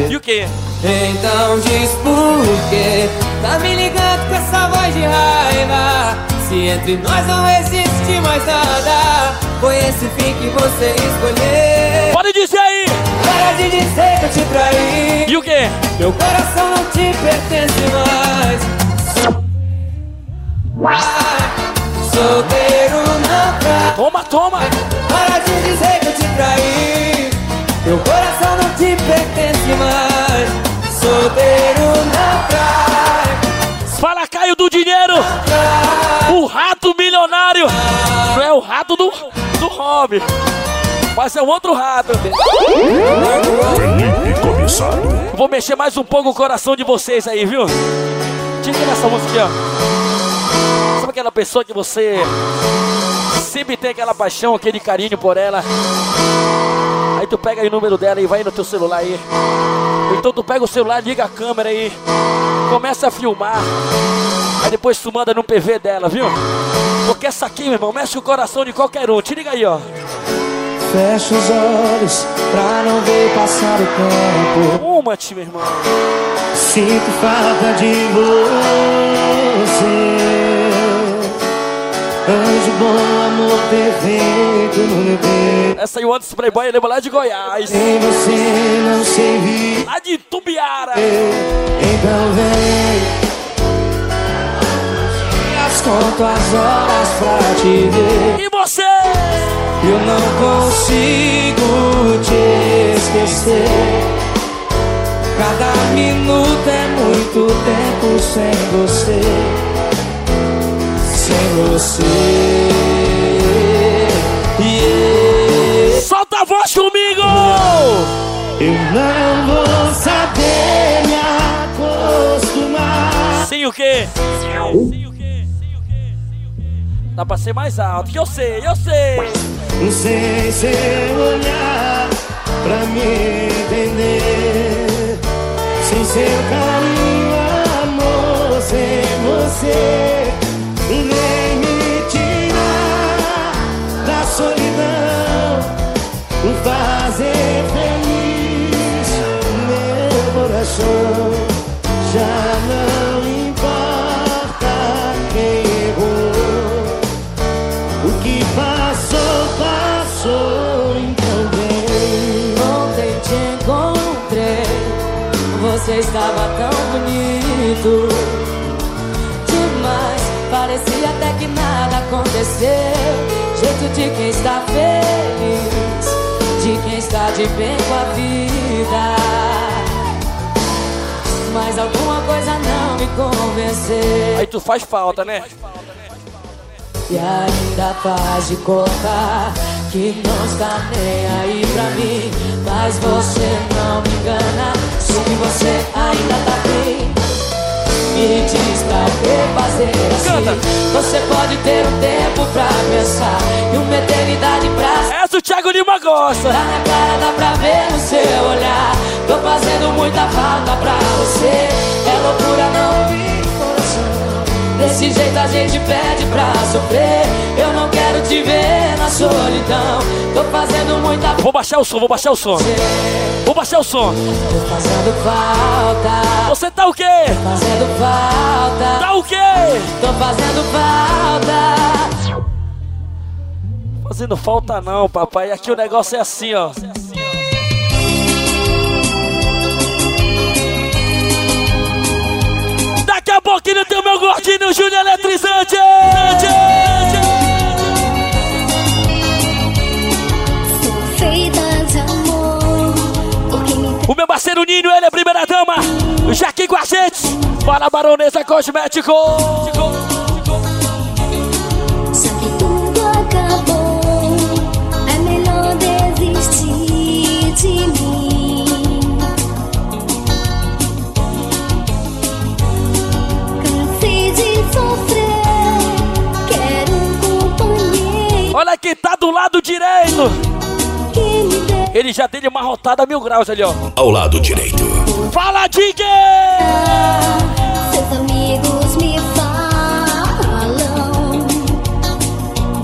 Speaker 1: E o quê?
Speaker 29: Então diz por quê Tá me ligando com essa voz de raiva Se entre nós não existe mais nada Foi esse fim que você escolheu
Speaker 1: Pode dizer aí!
Speaker 29: Para de dizer que eu te traí
Speaker 1: E o quê?
Speaker 29: Meu coração não te pertence mais Solteiro não trai
Speaker 1: Toma, toma!
Speaker 29: Para de dizer que eu te traí Meu coração não te pertence mais Solteiro não trai
Speaker 1: Fala, Caio do Dinheiro! O rato milionário! Não é o rato do, do hobby, mas é um outro rato.
Speaker 4: Felipe Comissário.
Speaker 1: Vou mexer mais um pouco o coração de vocês aí, viu? Tira essa música ó. Sabe aquela pessoa que você sempre tem aquela paixão, aquele carinho por ela? Aí tu pega aí o número dela e vai no teu celular aí. Então tu pega o celular, liga a câmera aí, começa a filmar. Aí depois tu manda no PV dela, viu? Porque essa aqui, meu irmão, mexe o coração de qualquer um. Te liga aí, ó.
Speaker 29: Fecha os olhos pra não ver passar o tempo
Speaker 1: Uma, meu irmão.
Speaker 29: Sinto falta de você Anjo bom, amor perfeito no peito
Speaker 1: Essa aí o Anderson Playboy lembra lá de Goiás.
Speaker 29: Sem você não sei viver
Speaker 1: Lá de Tubiara.
Speaker 29: Então vem conto as horas pra te ver
Speaker 1: E você?
Speaker 29: Eu não consigo te esquecer Cada minuto é muito tempo sem você Sem você Yeah.
Speaker 1: Solta a voz comigo!
Speaker 29: Eu não vou saber me acostumar
Speaker 1: Sim o quê? Sim o quê? Dá pra ser mais alto, que eu sei, eu sei.
Speaker 29: Sem seu olhar pra me entender. Sem seu carinho, amor, sem você Nem me tirar da solidão. Fazer feliz meu coração. Já
Speaker 3: estava tão bonito demais. Parecia até que nada aconteceu. Jeito de quem está feliz, de quem está de bem com a vida. Mas alguma coisa não me convenceu.
Speaker 1: Aí tu faz falta, né?
Speaker 3: E ainda faz de conta que não está nem aí pra mim. Mas você não me engana, sei que você ainda tá bem. Me diz pra que fazer assim. Você pode ter um tempo pra pensar e uma eternidade pra
Speaker 1: Essa o Thiago Lima gosta.
Speaker 3: Tá na cara, dá pra ver no seu olhar. Tô fazendo muita falta pra você. É loucura não. Desse jeito a gente pede pra sofrer. Eu não quero te ver na solidão. Tô fazendo muita
Speaker 1: Vou baixar o som, vou baixar o som. Vou baixar o som.
Speaker 3: Tô fazendo falta.
Speaker 1: Você tá o quê?
Speaker 3: Tô fazendo falta.
Speaker 1: Tá o quê?
Speaker 3: Tô fazendo falta.
Speaker 1: Fazendo falta não, papai. Aqui o negócio é assim, ó. Pouquinho tem o meu gordinho Júnior Eletrizante. O meu parceiro Ninho, ele é a primeira dama. Já aqui com a gente. Bora, Baronesa Cosmético. Olha quem tá do lado direito. Ele já deu uma rotada a mil graus ali, ó.
Speaker 4: Ao lado direito.
Speaker 1: Fala, Dig!
Speaker 22: Seus amigos me falam.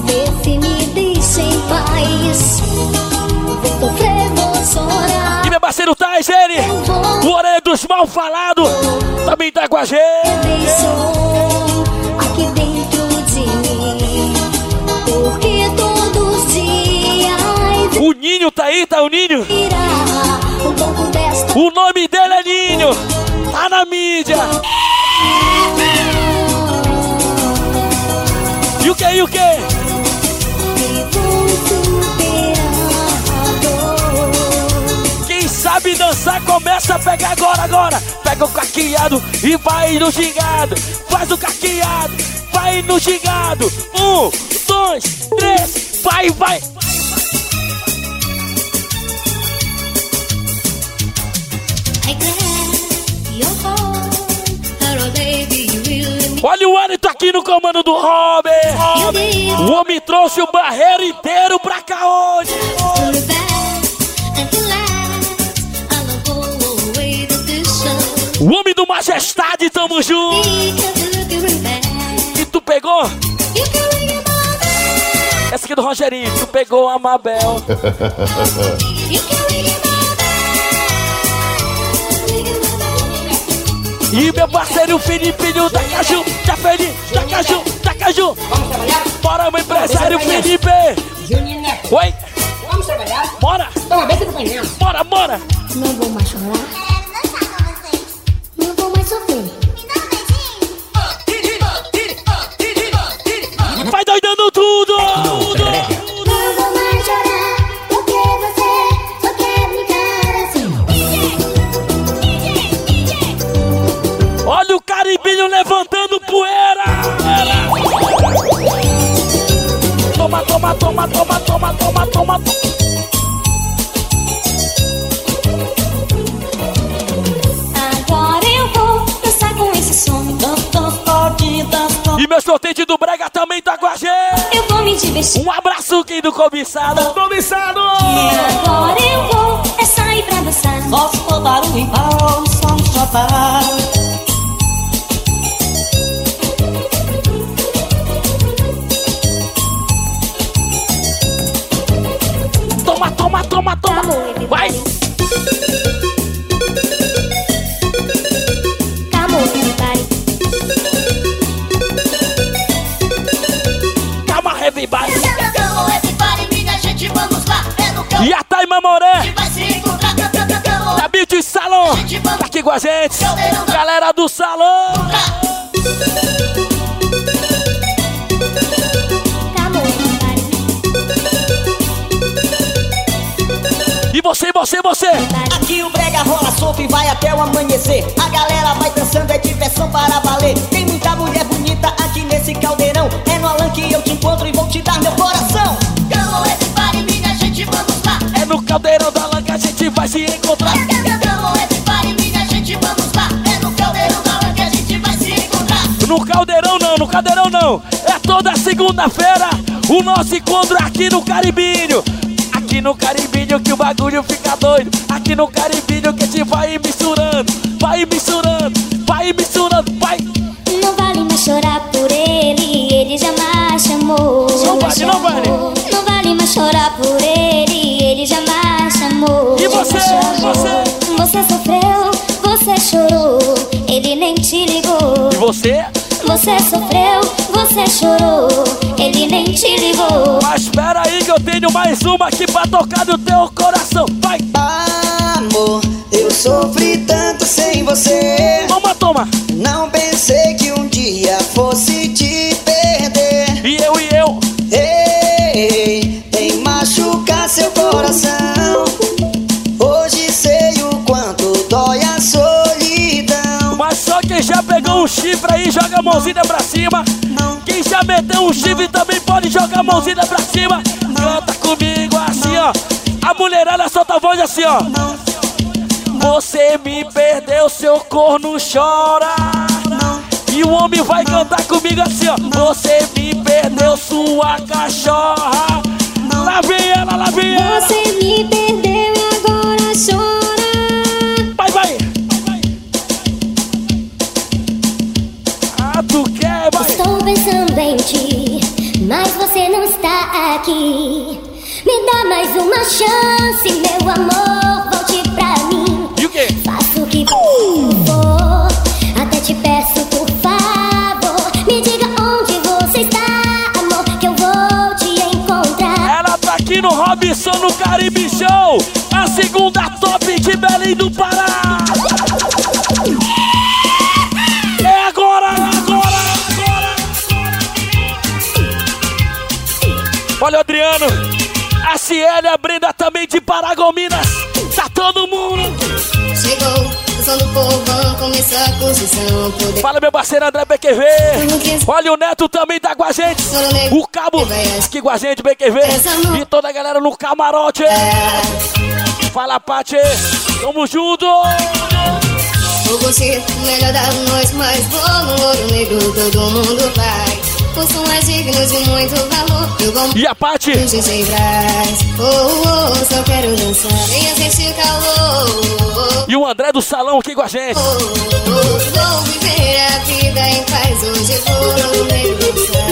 Speaker 22: Vê se me deixa em paz. Vou sofrer, vou chorar.
Speaker 1: E meu parceiro Tais, ele. O orelha dos mal falados. Também tá com a gente. Ninho tá aí, tá o Ninho? O nome dele é Ninho. Tá na mídia. E o que, e o que? Quem sabe dançar começa a pegar agora, agora. Pega o caqueado e vai no gingado. Faz o caqueado, vai no gingado. Um, dois, três, vai, vai.
Speaker 22: I grab
Speaker 1: Olha o Wellington aqui no comando do Robert. O homem trouxe o barreiro inteiro pra cá hoje. O homem do Majestade, tamo junto. E tu pegou? Essa aqui é do Rogerinho. Tu pegou a Mabel. <laughs> E meu parceiro Filipinho da Caju, da Feli, da Caju, da Caju.
Speaker 30: Vamos trabalhar?
Speaker 1: Bora, meu empresário. Felipe.
Speaker 30: Juninho Neto.
Speaker 1: Oi,
Speaker 30: Vamos trabalhar?
Speaker 1: bora,
Speaker 30: Toma bem do painel.
Speaker 1: bora, bora.
Speaker 22: Não vou mais chorar.
Speaker 1: Toma, toma, toma, toma, toma, toma.
Speaker 22: Agora eu vou dançar com esse som.
Speaker 1: E meu sorteio do Brega também tá com a gente.
Speaker 22: Eu vou me divertir.
Speaker 1: Um abraço aqui do cobiçado. Cobiçado!
Speaker 22: Agora eu vou é sair pra dançar.
Speaker 3: Posso tomar um embalo, só um chapar.
Speaker 1: Vai.
Speaker 22: On, everybody.
Speaker 1: Calma, everybody.
Speaker 22: Minha gente, vamos lá. É no
Speaker 1: E a Taima Moré. Da Beauty Salon. Tá aqui com a gente. Galera do salão. Você, você, você.
Speaker 3: Aqui o brega rola solto e vai até o amanhecer. A galera vai dançando, é diversão para valer. Tem muita mulher bonita aqui nesse caldeirão. É no Alan que eu te encontro e vou te dar meu coração.
Speaker 22: Come on, everybody,
Speaker 1: caldeirão da lã que a gente vai se encontrar. No caldeirão não, no caldeirão não. É toda segunda-feira o nosso encontro aqui no Caribinho. Aqui no Caribinho que o bagulho fica doido. Aqui no Caribinho que a gente vai misturando, vai misturando, vai misturando, vai.
Speaker 22: Não vale mais chorar por ele, ele jamais chamou.
Speaker 1: Não vale, não vale.
Speaker 22: Não vale mais chorar por ele, ele jamais chamou.
Speaker 1: E você,
Speaker 22: chamou.
Speaker 1: você?
Speaker 22: Você sofreu, você chorou, ele nem te ligou.
Speaker 1: E você?
Speaker 22: Você sofreu, você chorou, ele nem te ligou.
Speaker 1: Mas espera aí que eu tenho mais uma aqui pra tocar no teu coração. Vai!
Speaker 31: Amor, eu sofri tanto sem você.
Speaker 1: Toma, toma!
Speaker 31: Não pensei que um dia fosse te
Speaker 1: chifre aí joga a mãozinha pra cima. Quem já meteu um chifre também pode jogar a mãozinha pra cima. Canta comigo assim, ó. A mulherada solta a voz assim, ó. Você me perdeu, seu corno chora. E o homem vai cantar comigo assim, ó. Você me perdeu, sua cachorra. Lá vem ela, lá vem ela.
Speaker 22: Você me perdeu e agora chora.
Speaker 1: Vai, vai.
Speaker 22: Ti, mas você não está aqui. Me dá mais uma chance, meu amor, volte pra mim.
Speaker 1: E o quê?
Speaker 22: Faço o que for, até te peço por favor. Me diga onde você está, amor, que eu vou te encontrar.
Speaker 1: Ela tá aqui no Robson no Caribe Show, a segunda top de Belém do Pará. Olha o Adriano, a Ciele, a Brenda também de Paragominas. Tá todo mundo.
Speaker 32: Chegou, o som do povão, começou a construção. Poder
Speaker 1: Fala meu parceiro André BQV. Olha o Neto também tá com a gente. O Cabo aqui com a gente, BQV. E toda a galera no camarote. Fala, Pati. Tamo junto.
Speaker 32: Vou você, melhor da noite, mas vou no ouro negro, todo mundo vai. O som é digno de muito valor. Eu vou
Speaker 1: E a
Speaker 32: brás. Oh, oh, oh, só quero dançar. Venha sentir calor.
Speaker 1: E o André do Salão aqui com a gente.
Speaker 32: Vou viver a vida em paz. Hoje vou negro dançar.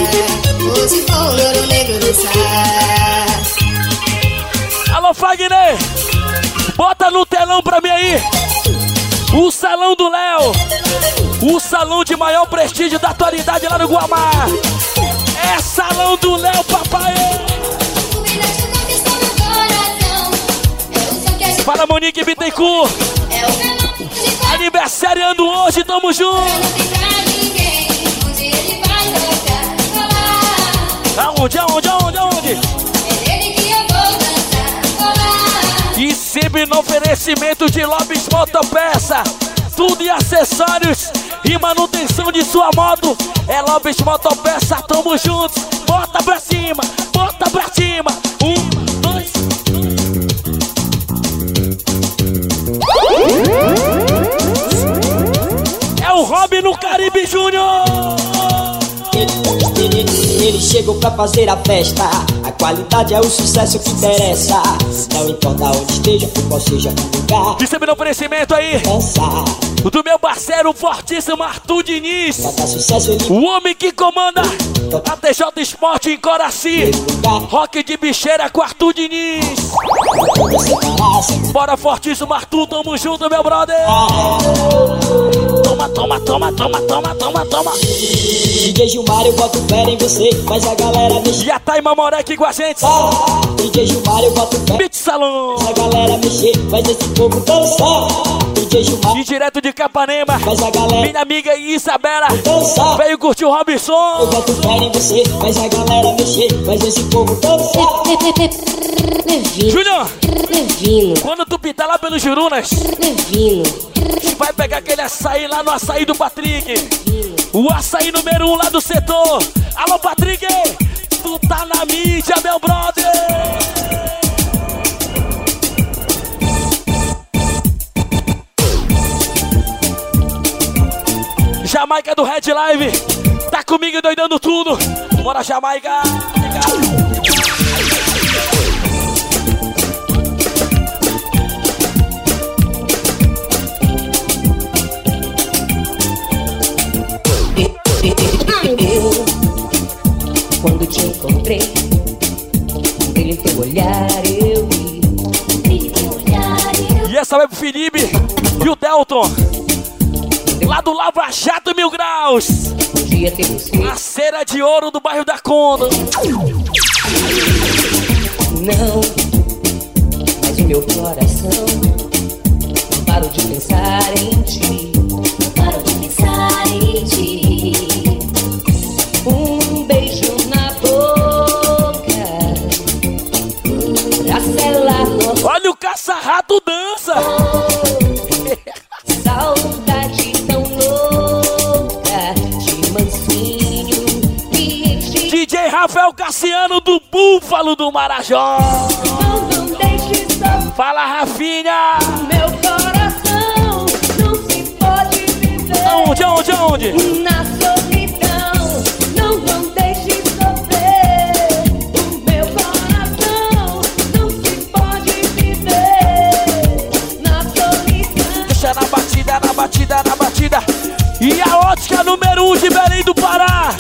Speaker 32: Hoje vou negro dançar.
Speaker 1: Alô, Fagner. Bota no telão pra mim aí. O Salão do Léo. O salão de maior prestígio da atualidade lá no Guamá. É Salão do Léo, papai. Fala, Monique Bittencourt. Aniversariando hoje, tamo junto. Aonde, aonde, aonde? E sempre no oferecimento de Lobis Motopeça. Tudo e acessórios e manutenção de sua moto. É Lobis Motopeça, tamo juntos. Bota pra cima, bota pra cima. Um, dois. É o Rob no Caribe Júnior.
Speaker 33: Ele, ele, ele chegou pra fazer a festa. A qualidade é o sucesso que interessa. Não importa onde esteja, qual seja o lugar.
Speaker 1: No oferecimento aí. O do meu parceiro fortíssimo Arthur Diniz. O homem que comanda a TJ Esporte em Coraci. Rock de bicheira com Arthur Diniz. Bora fortíssimo Arthur, tamo junto, meu brother. Toma, toma, toma, toma, toma, toma, toma.
Speaker 33: DJ Gilmar, eu boto fé em você, mas a galera mexe.
Speaker 1: E a Taima Moré aqui com a gente.
Speaker 33: DJ Gilmar, eu boto fé.
Speaker 1: Beat Salão.
Speaker 33: A galera mexer, faz esse povo dançar. DJ Gilmar.
Speaker 1: E direto de Capanema.
Speaker 33: Mas a galera.
Speaker 1: Minha amiga Isabela.
Speaker 33: Dançar.
Speaker 1: Veio curtir o Robson.
Speaker 33: Eu boto fé em você, mas a galera mexer, faz esse povo dançar.
Speaker 1: Júnior. Quando tu pitar lá pelos Jurunas. Vai pegar aquele açaí lá no açaí do Patrick. O açaí número um lá do setor. Alô, Patrick tá na mídia, meu brother. Jamaica do Red Live, tá comigo doidando tudo. Bora, Jamaica.
Speaker 3: Quando te encontrei, brilho teu olhar eu vi. Brilho em teu olhar eu
Speaker 1: E essa vai pro Felipe e o Delton. Lá do Lava Jato Mil Graus.
Speaker 3: Podia ter você.
Speaker 1: A cera de ouro do bairro da Conda.
Speaker 3: Não, mas o meu coração não paro de pensar em ti. Não paro de pensar em ti. Nosso
Speaker 1: Olha o caça-rato dança. <laughs>
Speaker 3: Saudade tão louca de mansinho e de
Speaker 1: DJ Rafael Cassiano do Búfalo do Marajó.
Speaker 3: Não, não deixe só
Speaker 1: Fala, Rafinha.
Speaker 3: meu coração não se pode viver
Speaker 1: Aonde, aonde, aonde?
Speaker 3: na
Speaker 1: E a ótica número 1 um de Belém do Pará.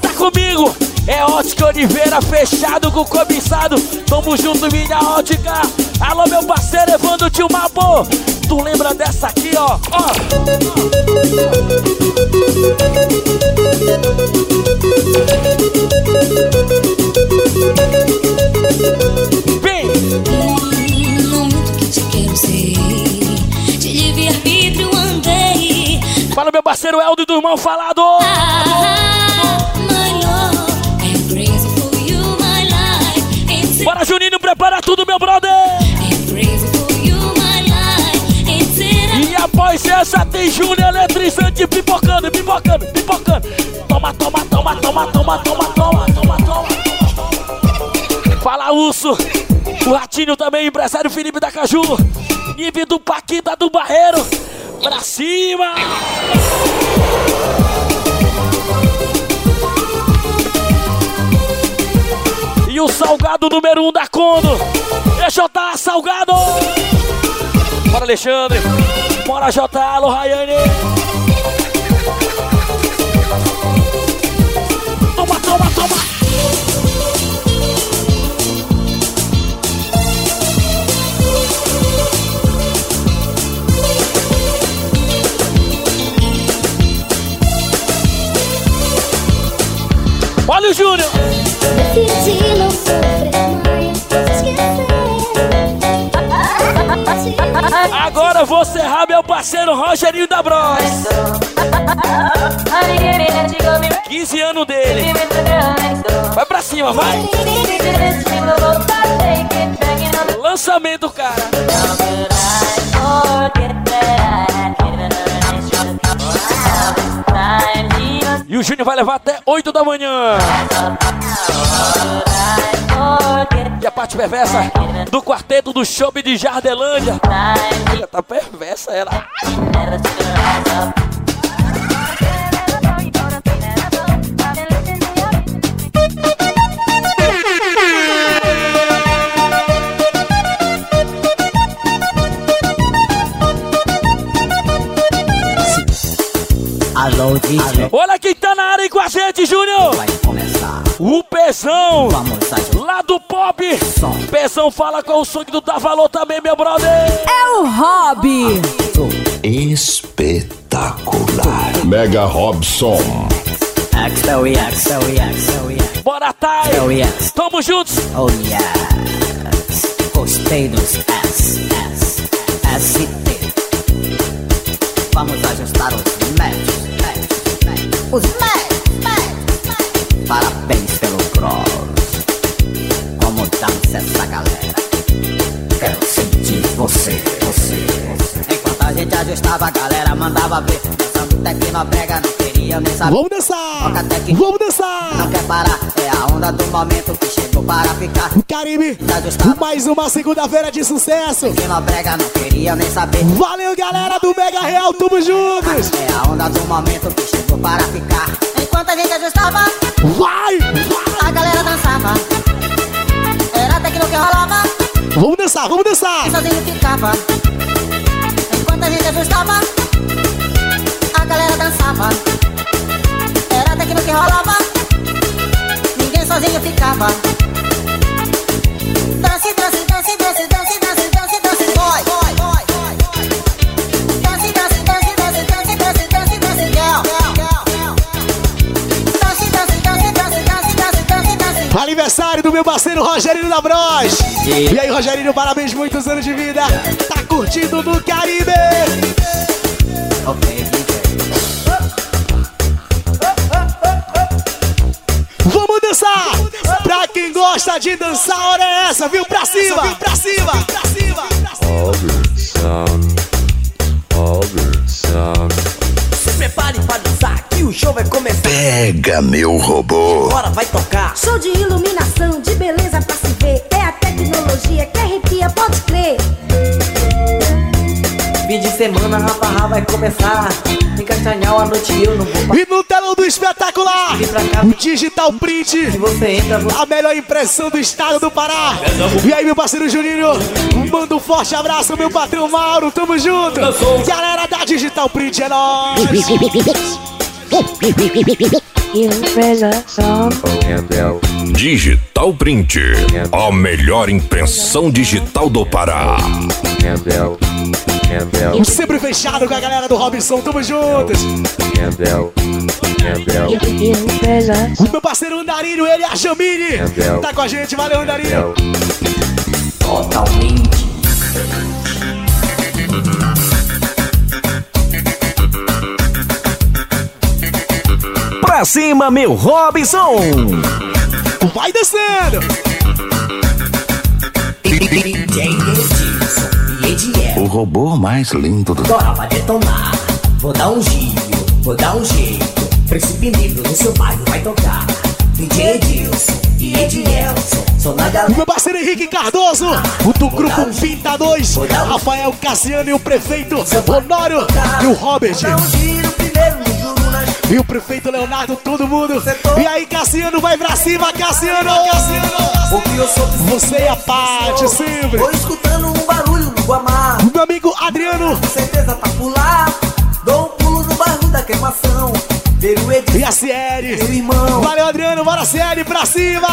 Speaker 1: Tá comigo. É ótica Oliveira, fechado com o cobiçado. Tamo junto, minha ótica. Alô, meu parceiro Evandro Tio Mabo. Tu lembra dessa aqui, ó? Ó. meu parceiro Eldo do Irmão Falado. Bora, Juninho, prepara tudo, meu brother. E após essa tem Júnior eletrizante pipocando, pipocando, pipocando. Toma, toma, toma, toma, toma, toma, toma, toma, toma. Fala, Urso. O Ratinho também, empresário Felipe da Caju. Nível do Paquita do Barreiro. Pra cima. E o salgado número um da Condo. Tá salgado. Bora, Alexandre. Bora, J. Alô, Rayane. Olha o Júnior. Agora vou serrar meu parceiro Rogerinho da Bros. 15 anos dele. Vai pra cima, vai. Lançamento, cara. E o Júnior vai levar até 8 da manhã. E a parte perversa do quarteto do show de Jardelândia. Tá perversa ela.
Speaker 34: Alô, DJ.
Speaker 1: Olha quem tá na área aí com a gente, Júnior.
Speaker 34: Vai começar.
Speaker 1: O Pezão. Lá do pop. Pezão fala com o som tu dá valor também, meu brother.
Speaker 35: É o Hobby.
Speaker 4: Espetacular. Mega Robson.
Speaker 34: Axel e Axel e Axel e Axel.
Speaker 1: Bora, Thay.
Speaker 34: Oh, yes.
Speaker 1: Tamo juntos.
Speaker 34: Oh, yes. Gostei dos S, S, ST. Vamos ajustar os médios. Os. Parabéns pelo cross. Como dança essa galera. Quero sentir você, você, você. Enquanto a gente ajustava, a galera mandava ver. Dançando tecno brega, não queria nem saber.
Speaker 28: Vamos dançar! Vamos dançar!
Speaker 34: Não quer parar, é a onda do momento que chegou. para ficar.
Speaker 28: Caribe, mais uma segunda-feira de sucesso.
Speaker 34: Que não brega, não queria nem saber.
Speaker 28: Valeu, galera do Mega Real, tamo juntos.
Speaker 34: É a onda do momento que chegou para ficar. Enquanto a gente ajustava,
Speaker 28: vai,
Speaker 34: a galera dançava. Era até que no que rolava.
Speaker 28: Vamos dançar, vamos dançar.
Speaker 34: E sozinho ficava. Enquanto a gente ajustava, Era até que no que rolava. Ninguém sozinho ficava. Dance, dance, dance, dance, dance, dance, dance, dance, boy, boy, boy, boy. Dance, dance, dance, dance, dance, dance, dance, dance, girl, girl, girl. Dance, dance, dance, dance, dance, dance, dance, dance.
Speaker 28: Aniversário do meu parceiro Rogerinho da Bros. E aí, Rogerinho, parabéns, muitos anos de vida. Tá curtindo no Caribe. Vamos gosta de dançar, a hora é essa, viu? Pra cima, viu? Pra cima, pra cima.
Speaker 36: Se prepare pra dançar que o show vai começar.
Speaker 20: Pega meu robô.
Speaker 36: Bora, vai tocar.
Speaker 22: Show de iluminação, de beleza pra se ver. É a tecnologia que arrepia, pode crer.
Speaker 36: Fim de semana, raparra vai começar. Em Castanhal, à noite eu não vou
Speaker 28: E no telão do espetacular, o Digital Print, a melhor impressão do estado do Pará. E aí, meu parceiro Juninho, manda um forte abraço, meu patrão Mauro, tamo junto. Galera da Digital Print, é nóis.
Speaker 4: Digital Print, a melhor impressão digital do Pará.
Speaker 28: Sempre fechado com a galera do Robson, tamo juntos. O meu parceiro ele e a Jamile, tá com a gente, valeu Andarinho.
Speaker 36: Totalmente.
Speaker 37: Pra cima, meu Robson!
Speaker 28: Vai descendo!
Speaker 20: O robô mais lindo do
Speaker 36: Bora pra detonar. Vou dar um giro, vou dar um jeito. Príncipe negro no seu bairro vai tocar. DJ Edilson e Edielson. Sou na
Speaker 28: O
Speaker 36: galera.
Speaker 28: meu parceiro Henrique Cardoso, o do grupo Pinta 2, Rafael Cassiano e o prefeito Honório e o Robert. E o prefeito Leonardo, todo mundo. E aí, Cassiano, vai pra cima, Cassiano! Cassiano! Você e a Paty, sempre.
Speaker 36: Tô escutando um barulho no Guamá.
Speaker 28: Adriano.
Speaker 36: Com certeza tá por lá. Dou um pulo no bairro da queimação. Ver o Edilson.
Speaker 28: E a Cieri.
Speaker 36: Meu irmão.
Speaker 28: Valeu, Adriano. Bora, Cieri, pra cima!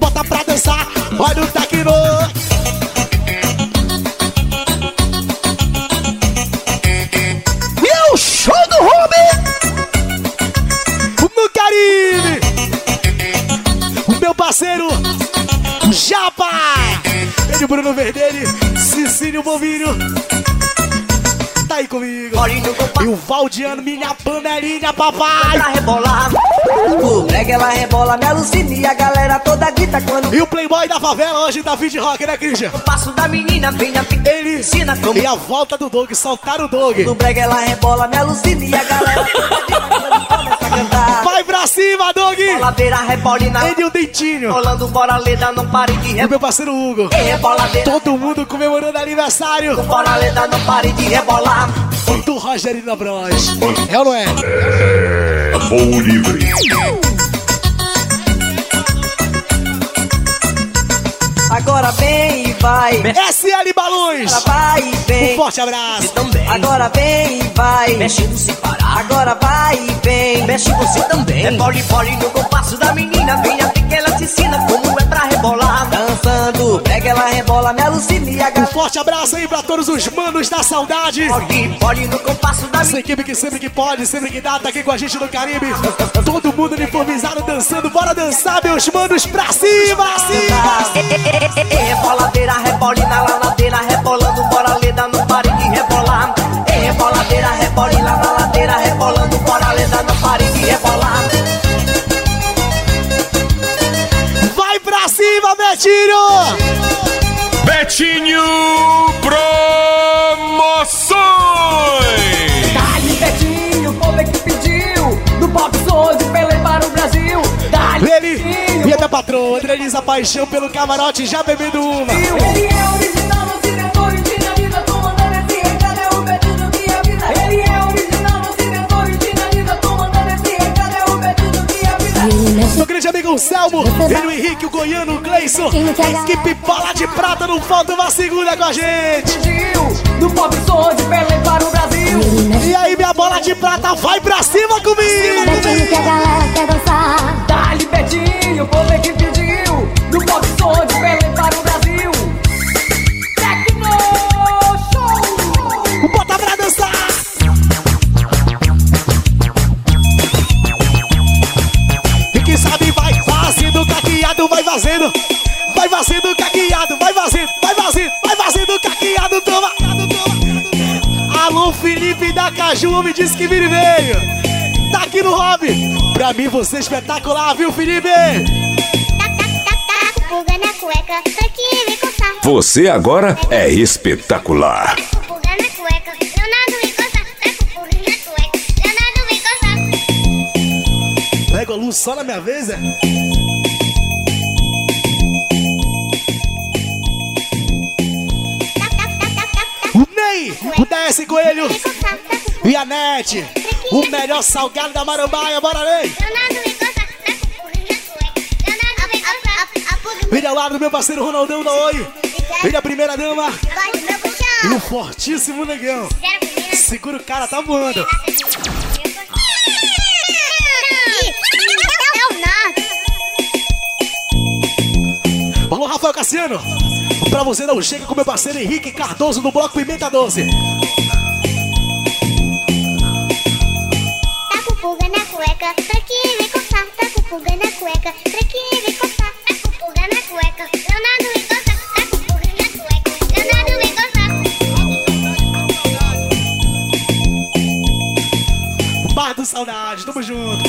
Speaker 28: Bota pra dançar. Olha o Taquino. Bruno Verdelho, Cecílio Bovinho. Aí comigo. E o Valdiano, minha panelinha, papai.
Speaker 36: O brega ela rebola, me alucina e a galera toda grita quando.
Speaker 28: E o Playboy da favela hoje fim de rock, né, Christian?
Speaker 36: O passo da menina vem a
Speaker 28: Ele
Speaker 36: ensina como.
Speaker 28: E a volta do Dog, soltaram o Dog.
Speaker 36: No brega ela rebola, me alucina e a galera toda grita quando começa a cantar.
Speaker 28: Vai pra cima, Dog!
Speaker 36: Boladeira, rebolina.
Speaker 28: Ele e o Dentinho.
Speaker 36: Rolando bora leda, não pare de
Speaker 28: E o
Speaker 36: rebolar.
Speaker 28: meu parceiro Hugo.
Speaker 36: Ei, reboladeira.
Speaker 28: Todo mundo comemorando aniversário
Speaker 36: Bora leda, não pare de rebolar.
Speaker 28: Do Rogerino Bros. É ou não é?
Speaker 4: É voo livre.
Speaker 36: Agora vem e vai.
Speaker 28: SL Balões.
Speaker 36: Agora vai e vem.
Speaker 28: Um forte abraço.
Speaker 36: Agora vem e vai. Mexendo sem parar. Agora vai e vem. Mexe você também. É pole pole no compasso da menina. Vem aqui que ela te ensina como é pra rebolar. Dançando, pega ela rebola, me alucina e a
Speaker 28: Um forte abraço aí pra todos os manos da saudade.
Speaker 36: Pole pole no compasso da
Speaker 28: Essa equipe que sempre que pode, sempre que dá, tá aqui com a gente no Caribe. Todo mundo uniformizado dançando. Bora dançar, meus manos, pra cima! Pra cima!
Speaker 36: Reboladeira, rebolina lá na ladeira, rebolando, bora leda, não pare de rebolar. Reboladeira, rebolina na ladeira, rebolando, bora leda, não pare de rebolar.
Speaker 28: Vai pra cima, Betinho!
Speaker 4: Betinho Promoções!
Speaker 36: Tá aí, Betinho, o povo é que pediu. No pop
Speaker 28: Ele e a minha patroa, Andrelisa Paixão, pelo camarote, já bebendo uma.
Speaker 21: Ele é original, não se e finaliza. Comandando esse recado é o Betinho do Minha Vida. Ele é original, não se e finaliza. Comandando esse recado é o Betinho do Minha Vida.
Speaker 28: Meu grande amigo Anselmo, ele, o Henrique, o Goiano, o Gleison, a equipe Bola de Prata, não falta uma segunda com a gente.
Speaker 21: Do pop som de Pelé para o Brasil.
Speaker 28: E aí, minha bola de prata, vai pra cima comigo!
Speaker 22: Betinho que a galera quer dançar.
Speaker 21: O é que pediu. Do pop som de Pelé para o Brasil. Tecno Show!
Speaker 28: Bota pra dançar! E quem sabe vai fazendo caqueado, vai fazendo. Vai fazendo caqueado, vai fazendo, vai fazendo, vai fazendo caqueado, toma! Alô, Felipe da Caju, me disse que vira e veio. Tá aqui no hobby. Pra mim você é espetacular, viu, Felipe?
Speaker 4: Você agora é espetacular.
Speaker 22: Tá.
Speaker 28: Pega a luz só na minha vez, é? O Ney, o DS Coelho e a Nete, o melhor salgado da Marambaia, bora aí! Vem ao lado do meu parceiro Ronaldão da Oi. Vem a primeira dama. E o fortíssimo negão. Segura o cara, tá voando. Alô, Rafael Cassiano. Pra você não chega com meu parceiro Henrique Cardoso do Bloco Pimenta
Speaker 22: 12. Cueca, pra que me coçar. Tá com pulga na cueca, pra que me coçar. Tá com pulga na cueca, Leonardo me coçar. Tá com pulga na cueca, Leonardo me coçar.
Speaker 28: Bar do Saudade, tamo junto.